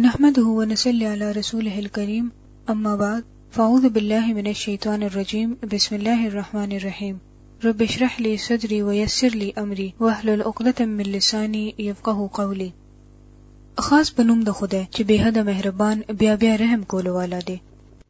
نحمده ونصلي على رسوله الكريم اما بعد فاعوذ بالله من الشيطان الرجيم بسم الله الرحمن الرحيم رب اشرح لي صدري ويسر لي امري واحلل عقدة من لساني يفقه قولي خاص بنوم د خدای چې بهدا مهربان بیا بیا رحم کولو والا دی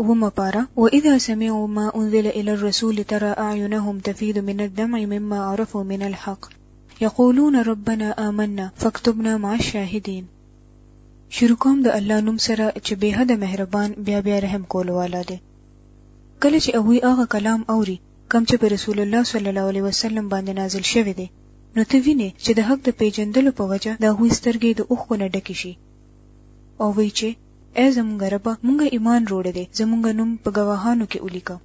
اوومه پاره واذا سمعوا ما انزل الى الرسول ترى اعينهم تفيض من الدمع مما عرفوا من الحق يقولون ربنا آمنا فاكتبنا مع الشاهدين شروع کوم د الله نوم سره چې به حد مهربان بیا بیا رحم کول والا دی کله چې هغه هغه کلام اوري کم چې پر رسول الله صلی الله علیه وسلم باندې نازل شوی دی نو ته وینې چې د حق د پیژندلو په وجه د هغوی سترګې د اوښکو نه ډکې شي او وی چې اې زمونږ ربه مونږه ایمان روړلې زمونږ نوم په ګواهانو کې ولیکه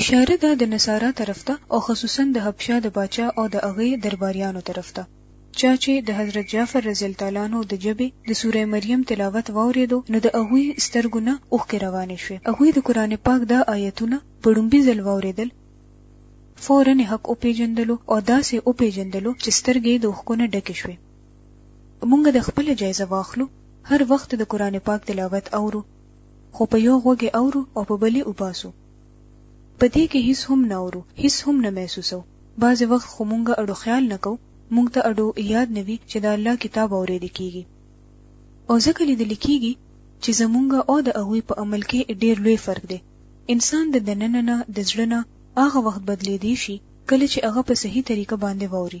اشاره ده د نصارا طرف ته او خصوصا د حبشه د باچا او د هغه درباریانو طرف ته چا چې د حضرت جعفر رضی الله تعالی عنہ د جبه د سوره مریم تلاوت واوریدو نو د هغه سترګو نه اوخ روانې شوې هغه د قران پاک دا آیتونه په ډومبي ځل واوریدل فورن حق او پیجندلو او داسې او پیجندلو چې سترګې د اوخ کو نه ډکې شوې مونږ د خپل جایزه واخلو هر وخت د قران پاک تلاوت اورو خو په یو غوږ اورو او په بلی وباسو په دې کې هیڅ هم نه اورو هیڅ هم نه محسوسو بعضې وخت خو مونږ اډو خیال نه کو مونږ ته اډو یاد نه وي چې د الله کتاب اورېدل کیږي او ځکه لیدل کیږي چې زمونږ او د هغوی په عمل کې ډیر لوی فرق دی انسان د دننه نه د زړه نه هغه وخت بدلیدی شي کله چې هغه په صحیح طریقه باندې ووري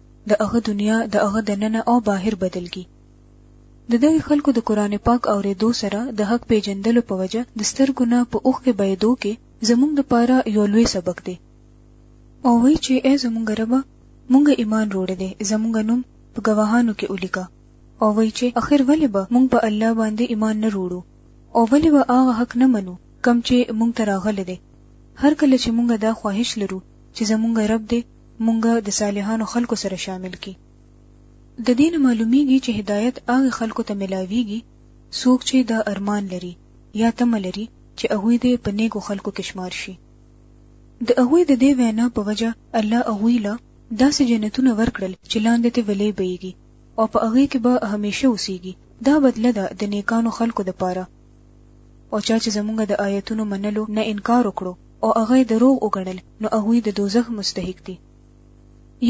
د هغه دنیا د هغه دننه او باهر بدل کی د دغه خلکو د قران پاک اوریدو سره د حق پیجندلو په وجه د سترګو نه په اوخ کې بيدو کې زمونږ د پاره یو لوی سبق دی او وی چې ای زمونږ رب مونږ ایمان روړ دی زمونږ نوم په گواهانو کې ولیکا او وی چې اخر ولې به مونږ په الله باندې ایمان نه روړو او ولې به هغه حق نه منو کم چې مونږ ته راغله دی هر کله چې مونږ دا خواهش لرو چې زمونږ رب دی مونږ د صالحانو خلکو سره شامل کی د دې نه معلومیږي چې هدایت هغه خلکو ته ملاویږي څوک چې د ارمان لري یا تمه لري چې هغوی دې په نیکو خلکو کې شمار شي د هغوی د دې وینا په وجه الله هغوی له داسې جنتونه ورکړل چې لاندې ته ویلې بهیږي او په هغې کې به همیشه اوسیږي دا بدله ده د نیکانو خلکو دپاره او چا چې زمونږ د آیتونو منلو نه انکار وکړو او هغه یې دروغ وګڼل نو هغوی د دوزخ مستحق دي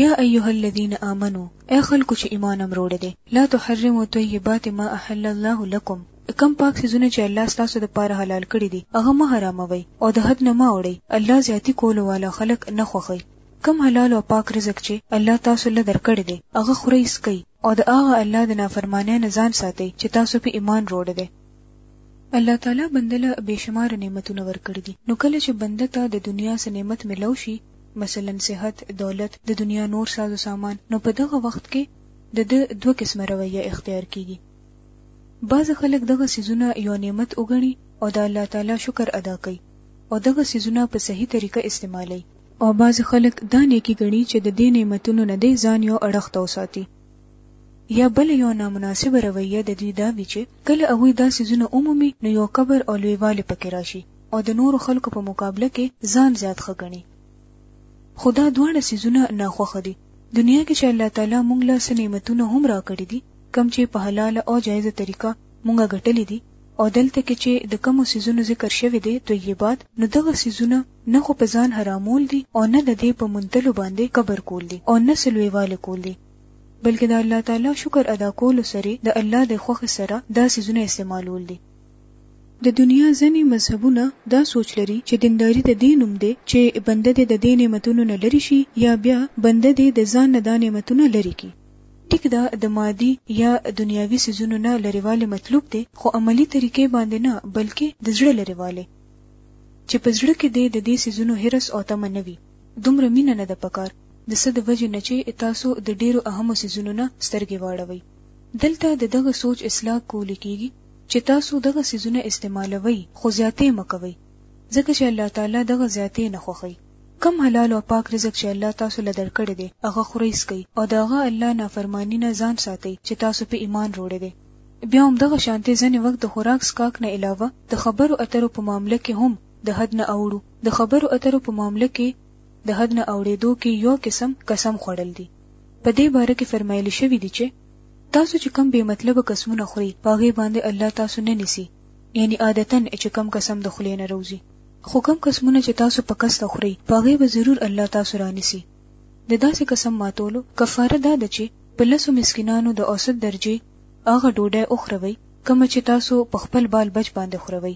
یا ایها الذین آمنو ای خلکو چې ایمان امروړی دی لا تحرموا طیبات ما احل الله لکم کم پاک سيزونه چې الله ستاسو د پاره حلال کړی دي هغه مه حراموي او د حد نه مه اوړي الله زیاتی کولو والا خلق نه خوخي کم حلال او پاک رزق چې الله تاسو له درکړی دی هغه خورئ سکئ او د هغه الله د نافرمانۍ نه ځان ساتئ چې تاسو په ایمان روړ دی الله تعالی بنده له بېشمار نعمتونه ورکړي دي نو کله چې بنده ته د دنیا سه نعمت ملو شي مثلا صحت دولت د دنیا نور سازو سامان نو په دغه وخت کې د د دوه قسمه رویه اختیار کیږي بعض خلک دغه سيزونه یو نعمت وګڼي او د الله تعالی شکر ادا کوي او دغه سيزونه په صحیح طریقه استعمالوي او بعضې خلک دا نېکي ګڼي چې د دې نعمتونو نه دې ځان یو اړخ ته وساتي. یا بله یوه نامناسبه رویه د دوی دا وي چې کله هغوی دا څیزونه ومومي نو یو کبر او لویوالی په کې راشي او د نورو خلکو په مقابله کې ځان زیات ښه ګڼي. خو دا دواړه څیزونه ناخوښه دي. دنیا کې چې الله تعالی موږ له څه نعمتونه هم راکړي دي کوم چې په حلاله او جایزه طریقه موږ ګټلي دي او دلته کې چې د کومو څیزونو ذکر شوی دی، طیبات، نو دغه څیزونه نه خو په ځان حرامول دي او نه د دې په موندلو باندې کبر کول دي او نه څه لویوالی کول دي بلکې د الله تعالی شکر ادا کولو سرې د الله د خوښې سره دا څیزونه استعمالول دي. د دنیا ځنې مذهبونه دا سوچ لري چې دینداري د دې نوم دی چې بنده دې د دې نعمتونو نه لرې شي یا بیا بنده دې د ځان نه دا نعمتونه لرې کړي. ټیک ده د مادي یا دنیاوي څیزونو نه لرېوالی مطلوب دی خو عملي طریقې باندې نه بلکې د زړه لرېوالی چې په زړه کې دې د دې څیزونو حرص او تمه نه وي. دومره مینه نه ده پکار، د څه د وجې نه چې تاسو د ډېرو اهمو څیزونو نه سترګې واړوئ. دلته د دغه سوچ اصلاح کول کېږي چې تاسو دغه څیزونه استعمالوئ، خو زیاتې مه کوئ، ځکه چې الله تعالی دغه زیاتې نه خوښوي. کوم حلال او پاک رزق چې الله تاسو له درکړی دی، هغه خورئ، څکئ او د هغه، الله، نافرماني نه ځان ساتئ چې تاسو پرې ایمان روړی دی. بیا هم دغه شانتې ځنې وخت د خوراک سکاک نه علاوه د خبرو اترو په معامله کې هم د حد نه اوړو د خبرو اترو په معامله کې د حد نه اوړېدو کې یو قسم قسم خوړل دي په دې باره کې فرمایلی شوي دي چې تاسو چې کم بې مطلبه قسمونه خوري په هغې باندې الله تاسو نه نیسي یعنی عادتا چې کم قسم د خولې نه روزي خو کم قسمونه چې تاسو په قصد خوري په هغې به ضرور الله تاسو رانیسي د داسې قسم ماتولو کفاره دا ده چې په لسو مسکینانو د اوسط درجې هغه ډوډۍ وخوروئ کومه چې تاسو په خپل بال بچ باندې خوروئ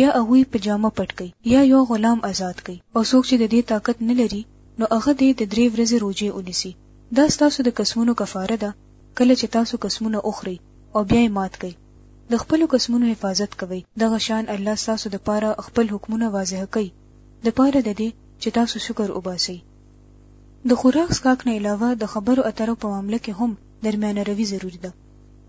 یا هغوی په جامه پټ کړئ یا یو غلام آزاد کړئ او څوک چې د دې طاقت نه لري نو هغه دې د درې ورځې روژې ونیسي دا ستاسو د قسمونو کفاره ده کله چې تاسو قسمونه وخورئ او بیا یې مات کړئ د خپلو قسمونو حفاظت کوئ دغه شان الله ستاسو دپاره خپل حکمونه واضح کوي د پاره د دې چې تاسو شکر وباسئ. د خوراک څښاک نه علاوه د خبرو اترو په معامله کې هم درمیانه روي ضروري ده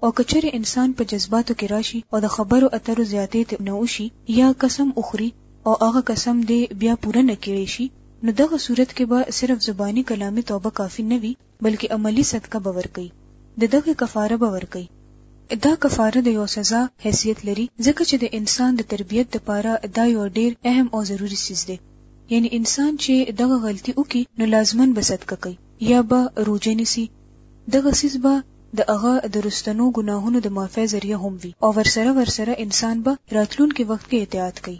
او که چېرې انسان په جذباتو کې راشي او د خبرو اترو زیاتې ترې نه وشي یا قسم وخوري او هغه قسم دې بیا پوره نه کړی شي نو دغه صورت کې به صرف زباني کلامي توبه کافي نه وي بلکې عملی صدقه به ورکړي د دغه کفاره به ورکړي دا کفاره د یو سزا حیثیت لري ځکه چې د انسان د تربیت لپاره دا یو ډیر اهم او ضروری سیز دی یعنی انسان چې دغه غلطي وکړي نو لازمن به صدقه کوي یا به روزه نیسي دغه سیز به د هغه د رستنو ګناهونو د معافی ذریعہ هم وي او ورسره ورسره انسان به راتلونکي وخت کې احتیاط کوي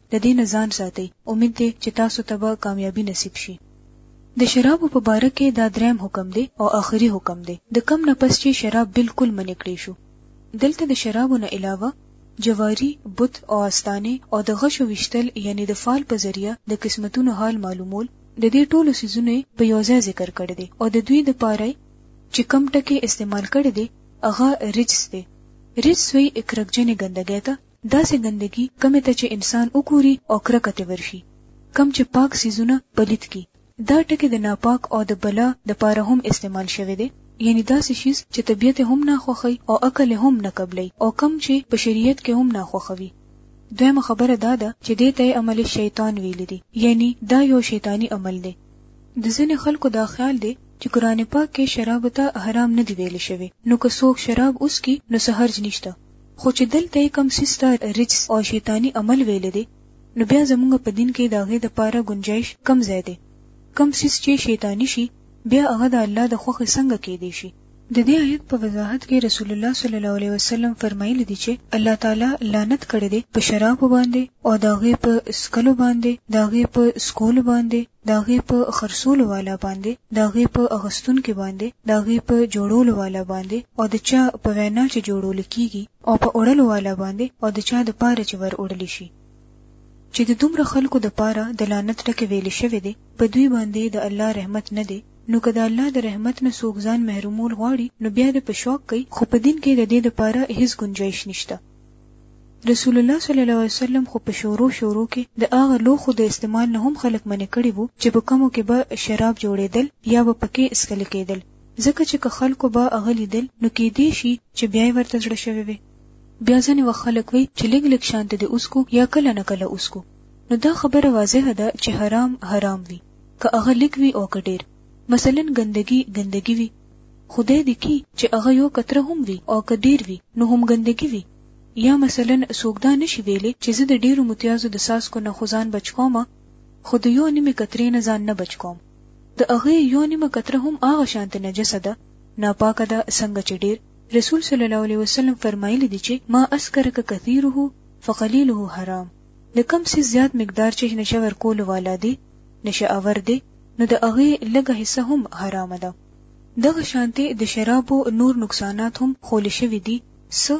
د دې نه ځان ساتئ، امید دی چې تاسو ته به کامیابي نصیب شي. د شرابو په باره کې دا دریم حکم دی او آخري حکم دی، د کوم نه پس چې شراب بالکل منع کړې شو. دلته د شرابو نه علاوه جواري، بت او استانې او د غشو ویشتل یعنې د فال په ذریعه د قسمتونو حال معلومول، د دې ټولو څیزونو یې په یو ځای ذکر کړی دی او د دوی لپاره یې چې کوم ټکی استعمال کړی دی هغه رجس دی، رجس وایي اکرکجنې ګندګۍ ته، داسې ګندګي کومې ته چې انسان وګوري او کرکه ترې ورشي، کوم چې پاک څیزونه پلیت کړي. دا ټکی د ناپاک او د بلا د پاره هم استعمال شوی دی، یعنې داسې شیز چې طبیعت یې هم ناخوښوي او عقل یې هم نه قبلوي او کوم چې په شریعت کې هم ناخوښوي. دویمه خبره دا ده چې دې ته یې عمل شیطان ویلي دي، یعنې دا یو شیطاني عمل دی. د ځینې خلکو دا خیال دی چې قرآن پاک کې شرابو ته حرام نه دي ویل شوي، نو که څوک شراب وڅکي نو څه حرج نشته، خو چې دلته یې کوم څیز ته رجس او شیطاني عمل ویلی دی نو بیا زموږ په دین کې د هغې دپاره ګنجایش کم ځای دی کوم څیز چې شیطاني شي بیا هغه د الله د خوښې څنګه کیدی شي د دې آیت په وضاحت کې رسول الله صلی الله علیه وسلم فرمایلی دی چې الله تعالی لعنت کړی دی په شراب باندې او داغه په سکلو باندې داغه په سکول باندې د هغې په خرڅولو والا باندې، د هغې په اغستونکي باندې، د هغې په جوړولو والا باندې او د چا په وینا چې جوړول کیږي او په اوړلو والا باندې او د چا د پاره چې ور اوړل شي. چې د دومره خلکو د پاره د لعنت ټکی ویل شوی دی، په دوی باندې د الله رحمت نه دی، نو که د الله د رحمت نه څوک ځان محرومول غواړي نو بیا د په شوق کوي خو په دین کې د دې د پاره هیڅ ګنجایش نشته. رسول الله صلی الله علیه وسلم خو په شورو شورو کې د هغه لوښو د استعمال نه هم خلک منع کړي وو چې په کومو کې به شراب جوړېدل یا به پکې څښل کېدل ځکه چې که خلکو به هغه لیدل نو کېدی شي چې بیا یې ورته زړه شوی وي بیا ځینې وخت خلک وایي چې لږ لږ شانته دې اوسکو یا کله نه کله اوسکو نو دا خبره واضحه ده چې حرام حرام وي که هغه لږ وي او که ډېر مثلا ګندګي ګندګي وي خدای دې کي چې هغه يو قطره هم وي او که ډېر وي نو هم ګندګي وي يا مثلاً څوک دا نه شي ويلې چې زه د ډېرو متيازو د څاڅکو نه خو ځان بچ کوم خو د يو نيمې قطرې نه ځان نه بچ کوم د هغې يو نيمه قطره هم هغه شانته نجسه ده ناپاکه ده څنګه چې ډېر رسول صلی الله علیه وسلم فرمایلی دی چې ما اسکرک کثیره فقلیله حرام د کوم څیز زیات مقدار چې نشه ورکولو والا دی نشه آور دی نو د هغې لږه حصه هم حرامه ده دغه شانتې د شرابو نور نقصانات هم خول شوي دي څه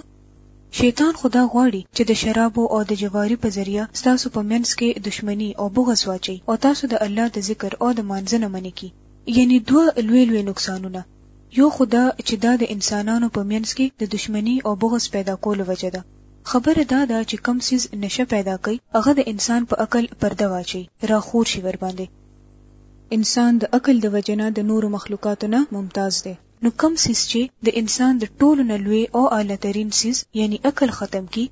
شیطان خدا غواړي چې د شرابو او د جواری په ذریعہ ستاسو په منځ کې دشمنی او بغض واچي او تاسو د الله د ذکر او د مانځنه منې کی یعنی دوه لوی لوی نقصانونه یو خدا چې دا د انسانانو په منځ کې د دشمنی او بغض پیدا کولو وجه ده خبره دا ده چې کوم څیز نشه پیدا کوي هغه د انسان په عقل پرده واچوي، راخور شي ورباندې. انسان د عقل د وجې نه د نورو مخلوقاتو نه ممتاز دی. نو کوم څیز چې د انسان د ټولو نه لوی او اعلی ترین څیز یعنی عقل ختم کړي،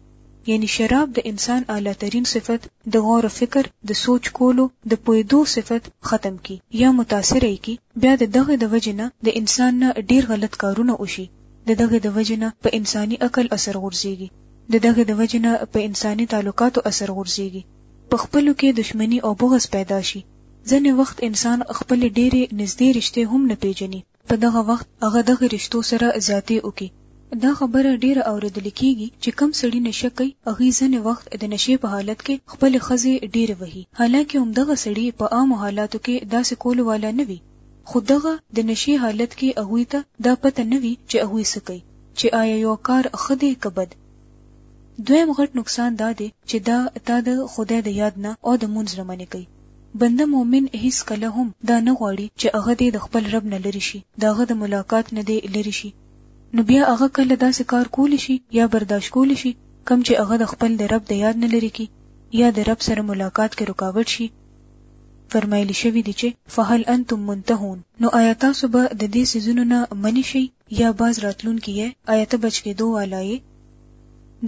یعنی شراب د انسان اعلی ترین صفت د غور او فکر، د سوچ کولو، د پوهیدو صفت ختم کړي یا متاثره یې کړي، بیا د دغې د وجې نه د انسان نه ډیر غلط کارونه وشي د دغه د وجنه په انساني عقل اثر غورځيږي د دغه د وجنه په انساني تعلقاتو اثر غورځيږي په خپل کې دښمنی او بغض پیدا شي ځنې وخت انسان خپل ډېری نږدې رشته هم نه پیژني په دغه وخت هغه دغه رشتو سره زیاتې وکي دا خبره ډیره اوریدل کیږي چې کم سړی نشه کوي هغه ځنې وخت د نشې په حالت کې خپل خزه ډیره وهي حالکه هم دغه سړی په عام حالاتو کې داسې کول والا نه وي خو دغه د نشې حالت کې هغوی ته دا پته نه وي چې هغوی څه کوي، چې آیا یو کار ښه دی که بد. دویم غټ نقصان دا دی چې دا تا د خدای د یاد نه او د لمونځ نه منع کوي. بنده مؤمن هیڅکله هم دا نه غواړي چې هغه دې د خپل رب نه لرې شي، د هغه د ملاقات نه دې لرې شي، نو بیا هغه کله داسې کار کولی شي یا برداشت کولی شي کوم چې هغه د خپل د رب د یاد نه لرې کړي یا د رب سره ملاقات کې رکاوټ شي، فرمایلی شوی دی چې فهل انتم منتهون نو آیا تاسو به د دې سيزونو نه منی شي یا باز راتلون کیه آیا ته بچ کېدو والای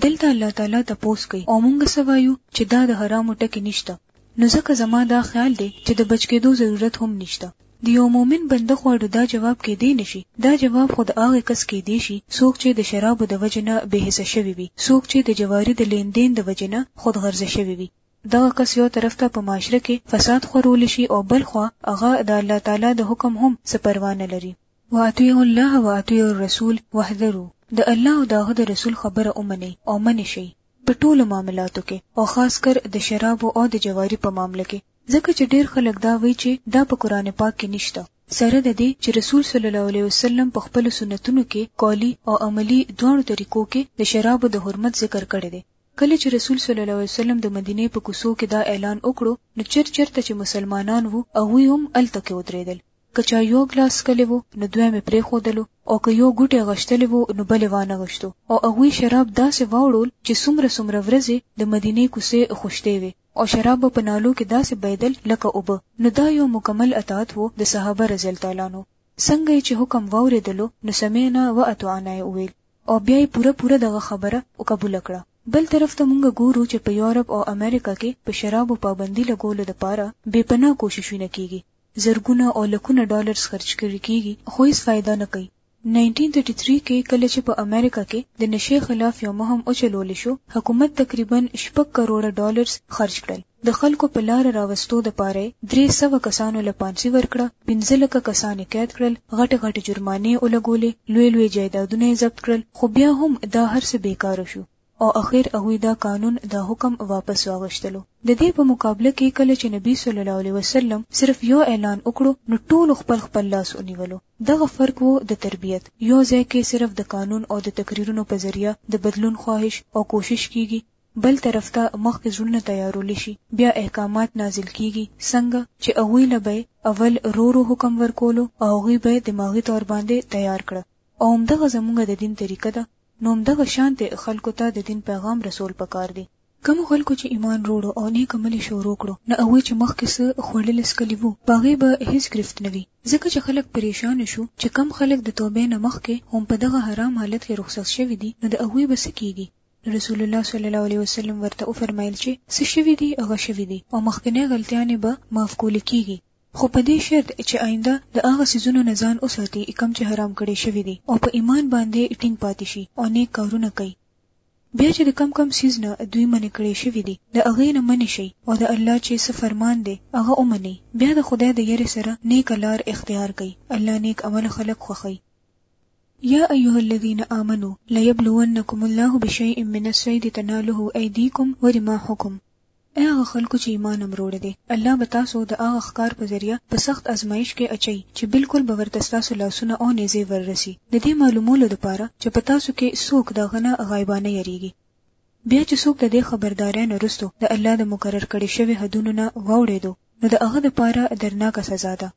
دلته الله تعالی ته پوس کوي او مونږ سوایو چې دا د حرامو ټکی نشته نو ځکه زما دا خیال دی چې د بچ کېدو ضرورت هم نشته د یو مؤمن بنده خواړو دا جواب کې دی نشي دا جواب خود هغه کس کې دی شي څوک چې د شرابو د وجنه به حصہ شوی وي څوک چې د جواری د لیندین د وجنه خود غرضه شوی وي دغه کس یو طرف ته په معاشره کې فساد خورول شي او بل خوا هغه د الله تعالی د حکم هم څه پروا نه لري واطیعوا الله واطیعوا الرسول واحذروا د الله او دغه د رسول خبره اومني او منی شي په ټولو معاملاتو کې او خاص کر د شرابو او د جواری په معاملې کې ځکه چې ډیر خلک دا وایي چې دا په قران پاک کې نشته سره د دې چې رسول صلی الله علیه وسلم په خپل سنتونو کې قولی او عملی دوه طریقو کې د شرابو د حرمت ذکر کړی دی کله چې رسول صلی الله علیه وسلم د مدینې په کوڅو کې دا اعلان وکړو نو چر چرته چې مسلمانان وو او وی هم الته کې ودرېدل کچا یو ګلاس کلی وو نو دوی مې پرې خودلو او که یو ګټه غشتلې وو نو بلې وانه غشتو او هغه شراب داسې واوړول چې څومره څومره ورځې د مدینې کوڅې خوشته وي او شراب په نالو کې داسې بيدل لکه اوب نو دا یو مکمل اطاعت وو د صحابه رضی الله عنه څنګه چې حکم واوریدلو نو سمعنا و اطعنا ویل او بیا یې پوره پوره دغه خبره او قبوله کړه. بل طرف ته مونږ ګورو چې په یورپ او امریکا کې په شرابو پابندي لګولو د پاره بې پناه کوششونه کیږي، زرګونه او لکونه ډالرز خرچ کړي کیږي خو هیڅ فایده نه کوي. ناینټین ترټي تري کې کله چې په امریکا کې د نشې خلاف یو مهم وچلول شو، حکومت تقریباً شپږ کروړه ډالرز خرچ کړل. د خلکو په لاره راوستو د پاره یې درې سوه کسانو له پانسي ورکړه، پنځه لکه کسان یې قید کړل، غټې غټې جرمانې یې ولګولې، لوی لوی جایدادونه یې ضبط کړل، خو بیا هم دا هر څه بېکاره شو او اخر هغوی دا قانون، دا حکم واپس واغشتلو. د دې په مقابله کې کله چې نبي صلی الله علیه وسلم صرف یو اعلان وکړو نو ټولو خپل خپل لاس ونیولو. دغه فرق وو د تربیت. یو ځای کې صرف د قانون او د تقریرونو په ذریعه د بدلون خواهش او کوشش کېږي، بل طرف ته مخکې زړونه تیارول شي بیا احکامات نازل کیږي څنګه چې هغوی له به اول رو رو حکم ورکولو او هغوی به دماغي طور باندې تیار کړه او همدغه زمونږ د دین طریقه ده نو همدغه شان ته خلکو ته د دین پیغام رسول پکار دی کومو خلکو چې ایمان روړو او نیک عمل یې شروع کړو نو هغوی چې مخکې څه خوړل څکلي وو په هغې به هیڅ ګرفت نه وي ځکه چې خلک پریشان شو چې کم خلک د توبې نه مخکې هم په دغه حرام حالت کې رخصت شوي دي نو د هغوی به څه کیږي رسول الله صلی الله علیه وسلم ورته او فرمایل چې څه شوی دی هغه شوی دی او مخکنه غلطیانه به معاف کول کیږي خو په دې شرط چې آینده د هغه سيزونو نه ځان وساتي کوم چې حرام کړي شوی دی او په ایمان باندې ټینګ پاتې شي او نیک کارونه کوي بیا چې د کم کم سیز نه دوی منې کړي شوی دی د هغه نه منې شي او د الله چې څه فرمان دی هغه ومني بیا د خدای د یری سره نیک لار اختیار کړي الله نیک عمل خلق خوخي يا ايها الذين آمنو ليبلونکم الله بشيء من الصيد تناله ايديکم ورماحکم اې هغه خلکو چې ايمان امروړی دی الله به تاسو د هغه ښکار په ذريعه په سخت ازمايش کې اچوي چې بلکل به ورته ستاسو لاسونه او نيزې وررسي د دې معلومولو لپاره چې په تاسو کې څوک د هغه نه غايبانه يريږي بیا چې څوک د دې خبردارۍ نه وروسته د الله د مقرر کړي شوي حدونو نه واوړېدو نو د هغه لپاره درناکه سزا ده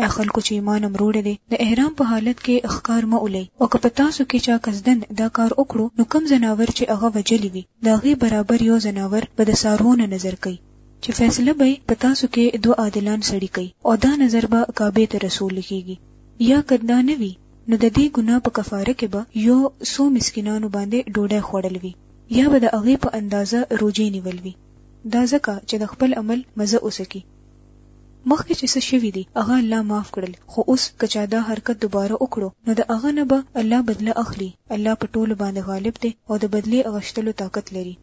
اے خلکو چې ایمان امروړې دي د احرام په حالت کې اخکار مه اولي او که په تاسو کې چا قصدن دا کار وکړو نو کم زناور چې هغه وجلی وي دا غي برابر یو زناور به د سارونه نظر کوي چې فیصله به په تاسو کې دوه عادلان سړی کوي او دا نظر به کعبه ته رسول کیږي یا کدا نه وي نو د دې ګناه په کفاره کې به یو سو مسکینانو باندې ډوډۍ خوړل وي یا به د هغه په اندازه روزي نیول وي دا ځکه چې د خپل عمل مزه اوسکی مخکې چې څه شوي دي هغه الله معاف کړل خو اوس که چا دا حرکت دوباره وکړو نو د هغه نه به الله بدله اخلي الله په ټولو باندې غالب دی او د بدلې اغشتلو طاقت لري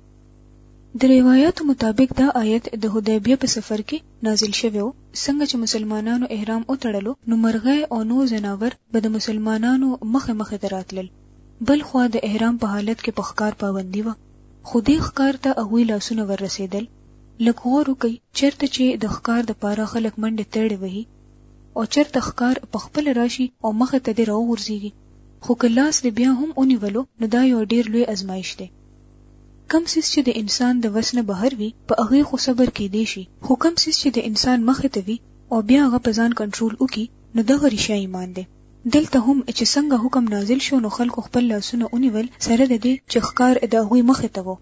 د روایتو مطابق دا آیت د حدیبیه په سفر کې نازل شوی و څنګه چې مسلمانانو احرام وتړلو نو مرغۍ او نور ځناور به د مسلمانانو مخه مخه دراتلل بل خو د احرام په حالت کې په ښکار پابندي و خو دې ښکار ته هغوی لاسونه ور رسېدل لږ غور وکړئ چرته چې د ښکار د پاره خلک منډه تړې وهي او چرته ښکار په خپل راشي او مخه ته دې راوغورځيږي خو که لاس دې بیا هم ونیولو نو دا یو ډیر لوی ازمایش دی کم سیس چې د انسان د وسنه بهر وي په هغه خو صبر کې دی شي خو کم سیس چې د انسان مخه ته وي او بیا هغه په ځان کنټرول وکي نو دغه ریشه ایمان دی دلته هم چې څنګه حکم نازل شو نو خلکو خپل لاسونه ونیول سره د دې چې ښکار د هغوی مخه ته وو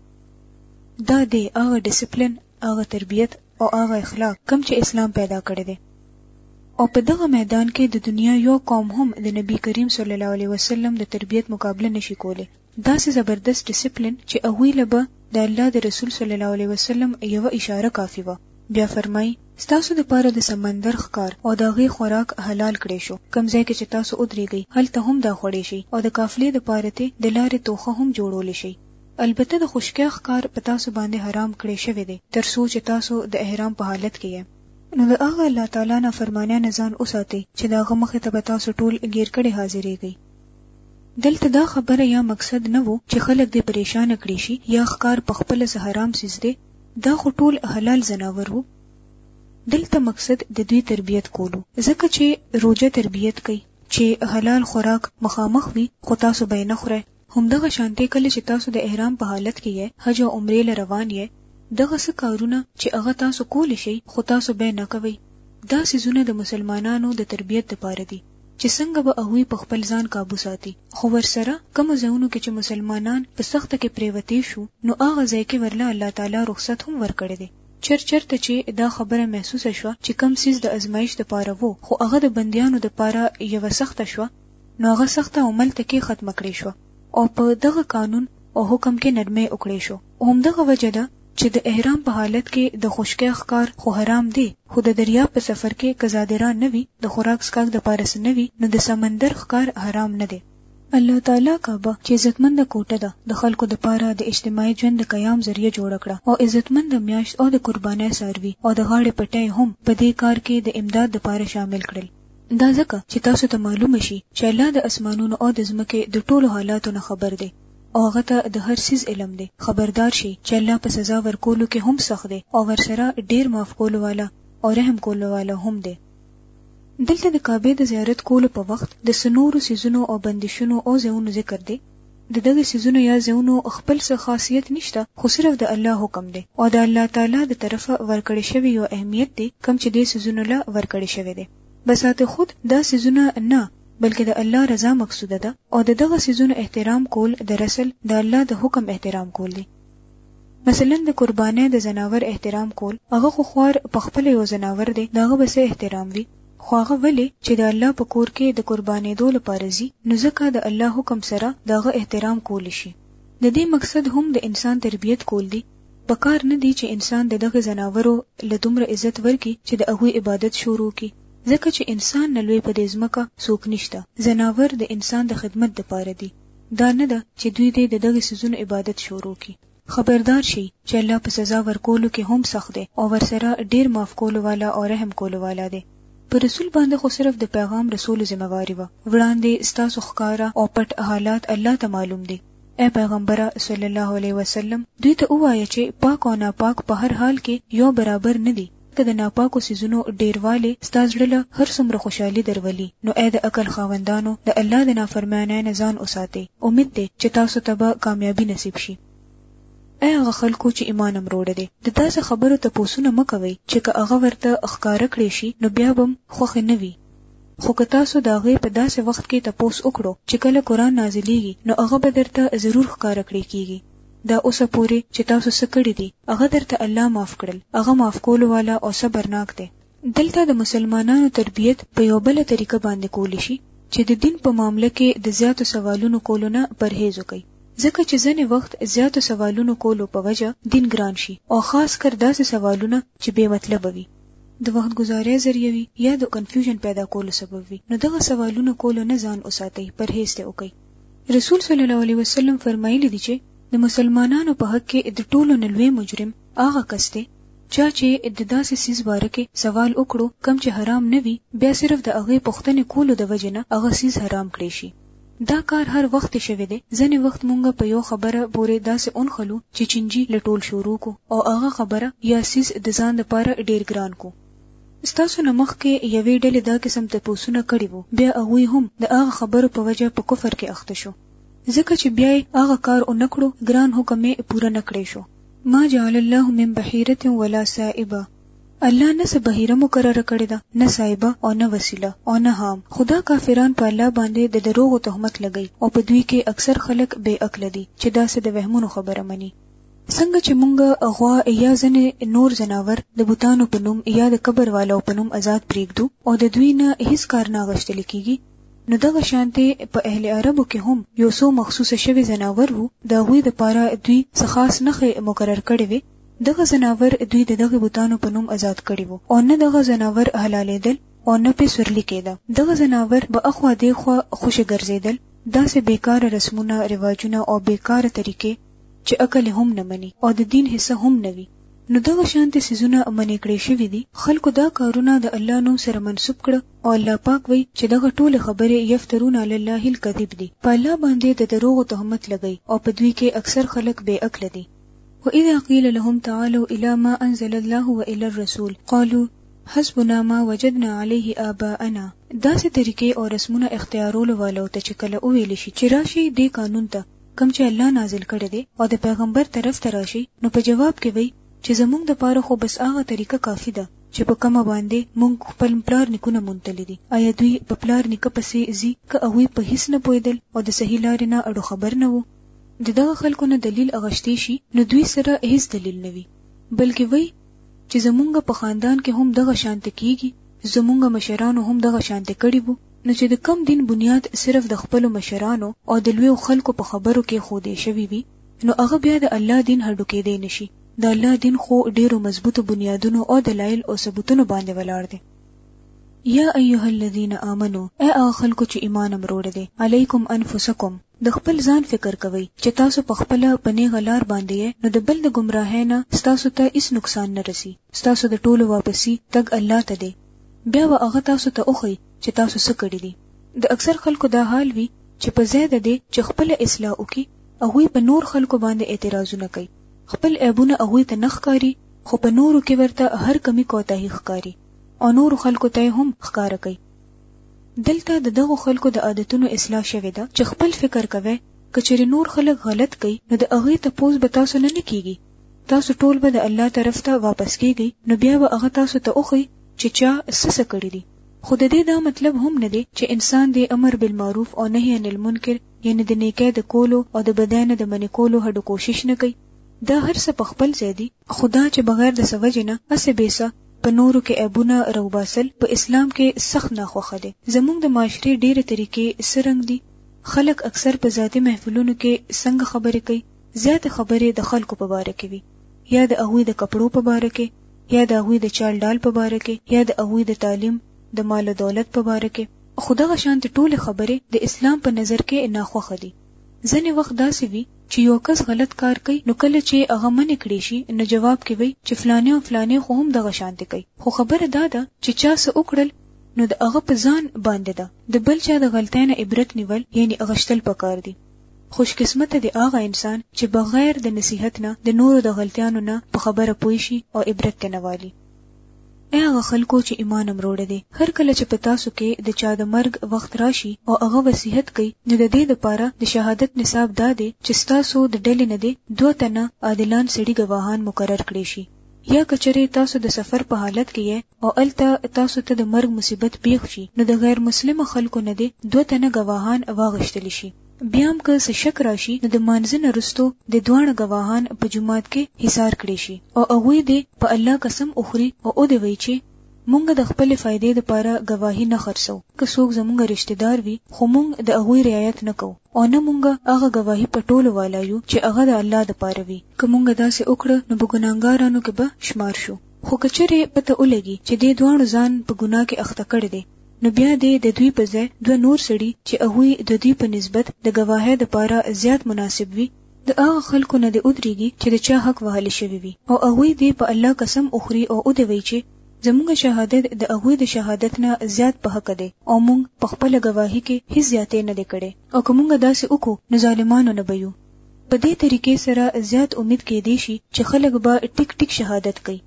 دا دی هغه ډیسپلین هغه تربیت او هغه اخلاق کم چې اسلام پیدا کړی دی او په دغه میدان کې د دنیا یو قوم هم د نبی کریم صلی الله علیه وسلم د تربیت مقابله نشي کولی دا سه زبردست ډیسپلین چې هغه لبه د الله د رسول صلی الله علیه وسلم یو اشاره کافی و بیا فرمای ستاسو د پاره د سمندر ښکار او د غي خوراک حلال کړي شو کمزې کې چې تاسو ودرېږئ هلته هم دا خوړې شي او د قافلې د پاره ته د لارې توخه هم جوړول شي البته د خشکیا ښکار په تاسو باندې حرام کړی شوی دی تر څو چې تاسو د احرام په حالت کې یې. نو د هغه الله تعالی نا فرمانۍ نه ځان وساتئ چې د هغه مخې ته به تاسو ټول ګیر کړی حاضریږئ. دلته دا خبره یا مقصد نه وو چې خلک دې پریشانه کړی شي یا ښکار په خپله څه حرام څیز دی دا خو ټول حلال ځناور وو دلته مقصد د دوی تربیت کولو ځکه چې روژه تربیت کوي چې حلال خوراک مخامخ وي خو تاسو به یې نه خورئ همدغه شانتې کله چې تاسو د احرام په حالت کې یې، حج او عمرې له روان یې، دغه څه کارونه چې هغه تاسو کولی شئ خو تاسو به یې نه کوئ، دا څیزونه د مسلمانانو د تربیت لپاره دي چې څنګه به هغوی په خپل ځان کابو ساتي، خو ورسره کومو ځایونو کې چې مسلمانان په سخته کې پریوتی شو نو هغه ځای کې ورله الله تعالی رخصت هم ورکړی دی. چر چرته چې دا خبره محسوسه شوه چې کوم څیز د ازمایش لپاره وو خو هغه د بندیانو لپاره یوه سخته شوه، نو هغه سخته عمل تکي ختم کړې شو او په دغه قانون او حکم کې نرمه وکړې شو هم دغه وجه ده چې د احرام په حالت کې د خشکې ښکار خو حرام دی خو د دریاب په سفر کې قزادرا نه وي د خوراک سکاک د پارس نه وي نو د سمندر ښکار حرام نه دی الله تعالی کعبه چې عزتمند کوټه ده د خلکو د پاره د اجتماعي ژوند د قیام ذریعہ جوړ کړه او عزتمند میاشت او د قربانۍ ساروي او د غاړې پټۍ هم په دې کار کې د امداد د پاره شامل کړل دا ځکه چې تاسو ته معلومه شي چې الله د اسمانونو او د ځمکې د ټولو حالاتو نه خبر دی او هغه ته د هر سیز علم دی خبردار شي چې الله په سزا ورکولو کې هم سخت دی او ورسره ډیر معاف کولو والا او رحم کولو والا هم دی دلته د کعبه د زیارت کولو په وخت د سنورو سیزونو او بندشونو او ځایونو ذکر دی د دغه سيزونو یا ځایونو خپل څه خاصیت نشته خو صرف د الله حکم دی او د الله تعالی د طرفه ورکړی شوی یو اهمیت دی کم چې د سيزونو له ورکړی شوی دی بسات خود دا سيزونه نه بلکې د الله رضا مقصوده ده او د دغه سيزونو احترام کول د رسل د الله د حکم احترام کول دی مثلا د قربانې د زناور احترام کول هغه خو خوار په خپل یو زناور دی داغه بس احترام وي خو هغه ولې چې د الله په کور کې د قربانېدو لپاره ځي، نو ځکه د الله حکم سره د هغه احترام کول شي. د دې مقصد هم د انسان تربیت کول دي. په کار نه دي چې انسان د دغه ځناورو له دومره عزت ورکړي چې د هغوی عبادت شروع کړي، ځکه چې انسان نه لوی په دې ځمکه څوک نشته. ځناور د انسان د خدمت لپاره دي، دا نه ده چې دوی دې د دغه څیزونو عبادت شروع کړي. خبردار شي چې الله په سزا ورکولو کې هم سخت دی او ورسره ډېر معاف کولو والا او رحم کولو والا دی. په رسول باندې خو صرف د پیغام رسولو ذمه واري وه، وړاندې ستاسو ښکاره او پټ حالات الله ته معلوم دي. ای پیغمبره صلی الله علیه وسلم! دوی ته ووایه چې پاک او ناپاک په هر حال کې یو برابر نه دي، ته د ناپاکو څیزونو ډیروالی ستا زړه له هر څومره خوشحالي درولي نو ای د عقل خاوندانو د الله د نافرمانۍ نه ځان وساتئ امید دی چې تاسو ته به کامیابي نصیب شي ای هغه خلکو چې ایمان هم روړی دی د داسې خبرو تپوسونه مه کوئ چې که هغه ورته ښکاره کړی شي نو بیا به هم خوښې نه وي خو که تاسو د هغې په داسې وخت کې تپوس وکړو چې کله قرآن نازلیږي نو هغه به درته ضرور ښکاره کړی کیږي دا اوسه پورې چې تاسو څه کړي دي هغه درته الله معاف کړل هغه معاف کولو والا او صبرناک دی دلته د مسلمانانو تربیت په یو بل طریقه باندې کول شي چې د دین په معاملې کې د زیاتو سوالونو کولو نه پرهیز وکړي ځکه چې ځنې وخت زیاتو سوالونو کولو په وجه دین ګران شي او خاص کر داسې سوالونه چې بې مطلب وي د وخت گزارې ذریعہ وي یا د کنفیوژن پیدا کولو سبب وي نو دغه سوالونه کولو نه ځان اوساتئ پرهیز ته وکړئ رسول صلی الله علیه وسلم فرمایلی دی چې د مسلمانانو په حق کې د ټولو نه لوی مجرم هغه کس دی چا چې د داسې سیز باره کې سوال وکړو کم چې حرام نه وي بیا صرف د هغه پښتنې کولو د وجې نه هغه سیز حرام کړی شي دا کار هر وخت شوی دی ځنې وخت مونږ په یو خبره پورې داسې اونخلو چې چنجي لټول شروع کو او هغه خبره یا سیز د ځان لپاره ډیر ګران کو ستاسو نه مخکې یوې ډلې دا قسم تپوسونه کړي وو بیا هغوی هم د هغه خبرو په وجه په کفر کې اخته شو ځکه چې بیا یې هغه کار ونه کړو ګران حکم یې پوره نه کړی شو ما جعل الله من بحیرة ولا سائبة الله نه څه بحیره مقرره کړې ده نه سائبه او نه وسیله او نه هام خو دا کافران په الله باندې د دروغو تهمت لګوي او په دوی کې اکثر خلک بې عقله دي چې دا څه د وهمونو خبره مني څنګه چې مونږ غوا یا ځنې نور جناور د بوتانو په نوم یا د قبر والو په نوم آزاد پریږدو او د دوی نه هیڅ کار نه غشتل کیږي نو دغه شانته په اهل عربو کې هم یو څو مخصوص شوی جناور وو د غوی د پاره دوی څه خاص نخې مقرر کړي وي دغه جناور دوی د دغه بوتانو په نوم آزاد کړي وو او نه دغه جناور حلالېدل او نه په سورلی کېده دغه جناور به اخوا دیخوا خوش ګرځېدل داسې بیکاره رسمونه رواجونه او بیکاره طریقې چې عقل یې هم نه مني او د دین حصه هم نه وي نو دغه شانتې سیزونه منې کړې شوي دي خلکو دا کارونه د الله نوم سره منسوب کړه او الله پاک وی چې دغه ټول خبرې یفترون علی الله الکذب دي په الله باندې د دروغ تهمت لګی او په دوی کې اکثر خلک بے عقل دي واذا قيل لهم تعالوا الى ما انزل الله والى الرسول قالوا حسبنا ما وجدنا عليه آباءنا داسې طریقې او رسمونه اختیارولو والو ته چې کله وویل شي چې راشي دې قانون ته کوم چې الله نازل کړی دی او د پیغمبر طرف ته راشي نو په جواب کې وي چې زمونږ د پاره خو بس هغه طریقه کافی ده چې په کومه باندې مونږ خپل پلار نیکونه مونتلې دي آیا دوی په پلار نیکه پسې ځي که هغوی په هیڅ نه پوهېدل او د صحیح لارې نه اړو خبر نه وو د دغه خلکو نه دلیل اغشتې شي نو دوی سره هیڅ دلیل نه وي بلکې وایي چې زمونږ په خاندان کې هم دغه شانته کیږي زمونږ مشرانو هم دغه شانته کړي وو نو چې د کوم دین بنیاد صرف د خپلو مشرانو او د لویو خلکو په خبرو کېښودې شوی وي، نو هغه بیا د الله دین هډوکېدې نه شي، د الله دین خو ډېرو مضبوطو بنیادونو او دلایل او ثبوتونو باندې ولاړ دی. یا ایها الذین آمنو، ای هغه خلکو چې ایمان امروړی دی، علیکم انفسکم، د خپل ځان فکر کوئ چې تاسو په خپله په نېغه لار باندې یئ نو د بل د ګمراهۍ نه ستاسو ته هیڅ نقصان نه رسي، ستاسو د ټولو واپسي تګ الله ته دی بیا به هغه تاسو ته وښيي چې تاسو څه کړي دي. د اکثر خلکو دا حال وي چې په ځای د دې چې خپله اصلاح وکړي هغوی په نور خلکو باندې اعتراضونه کوي، خپل عیبونه هغوی ته نه ښکاري خو په نورو کې ورته هر کمی کوتاهي ښکاري او نورو خلکو ته یې هم ښکاره کوي. دلته د دغو خلکو د عادتونو اصلاح شوې ده چې خپل فکر کوی که چېرې نور خلک غلط کوي نو د هغه تپوس به تاسو نه نه کېږي تاسو ټول به د الله طرف ته واپس کېږئ نو بیا به هغه تاسو ته وښيي چې چا څه څه کړي دي خو د دې دا مطلب هم نه دی چې انسان دې امر بالمعروف او نهی عن المنکر یعنی د نیکۍ د کولو او د بدۍ نه د منې کولو هډو کوشش نه کوي دا هر څه په خپل ځای دي خو دا چې بغیر د څه وجې نه هسې بې څه په نورو کې عیبونه راوباسل په اسلام کې سخت ناخوښه دی. زموږ د معاشرې ډېرې طریقې څه رنګ دي؟ خلک اکثر په ذاتي محفلونو کې څنګه خبرې کوي؟ زیاتې خبرې د خلکو په باره کې وي، یا د هغوی د کپړو په باره کې، یا د هغوی د چال ډال په باره کې، یا د هغوی د تعلیم، د مال و دولت په باره کې. خو دغه شانتې ټولې خبرې د اسلام په نظر کې ناخوښه دي. ځنې وخت داسې وي چې یو کس غلط کار کوي نو کله چې هغه منع کړی شي نو جواب کې وایي چې فلانی او فلانی خو هم دغه شانتې کوي خو خبره دا ده چې چا څه وکړل نو د هغه په ځان باندې ده د بل چا د غلطۍ نه عبرت نیول یعنی اغشتل پکار دي خوش قسمت دی هغه انسان چې بغیر د نصیحت نه د نورو د غلطیانو نه په خبره پوه شي او عبرت تنوالي اے هغه خلکو چې ایمان امروړ دی هر کله چې په تاسو کې د چا د مرګ وخت راشي او هغه وصیحت کوي نو د دې لپاره د شهادت نصاب دا دی چې تاسو د ډلې نه دی دوه تنه عادلان سړي ګواهان مقرر کړي شي یا کچره تاسو د سفر په حالت کې یې او الته تاسو ته د مرګ مصیبت پیښ شي نو د غیر مسلم خلکو نه دی دوه تنه ګواهان واغشتل شي بیا هم که څه شک راشي نو د مانځه نه رستو د دواړه ګواهان په جومات کې حصار کړی شي او هغوی دې په الله قسم وخوري او ودې وایي چې مونږ د خپلې فایدې لپاره ګواهي نه خرڅو که څوک زمونږ رشته دار وي خو مونږ د هغوی رعایت نه کوو او نه مونږ هغه ګواهي په ټولو والا یو چې هغه د الله لپاره وي که مونږ داسې وکړه نو په ګناهګارانو کې به شمار شو خو که چېرې پته ولګي چې دې دواړو ځان په ګناه کې اخته کړی دی نو بیا دې د دوی په ځای دوه نور سړي چې هغوی د دوی په نسبت د ګواهۍ لپاره زیات مناسب وي، د هغه خلکو نه دې ودرېږي چې د چا حق وهل شوی وي او هغوی دې په الله قسم وخوري او ودې وایي چې زموږ شهادت د هغوی د شهادت نه زیات په حق دی او موږ په خپله ګواهي کې هیڅ زیاتی نه دی کړی او که موږ داسې وکړو نو ظالمانو نه به یو. په دې طریقې سره زیات امید کېدای شي چې خلک به ټیک ټیک شهادت کوي.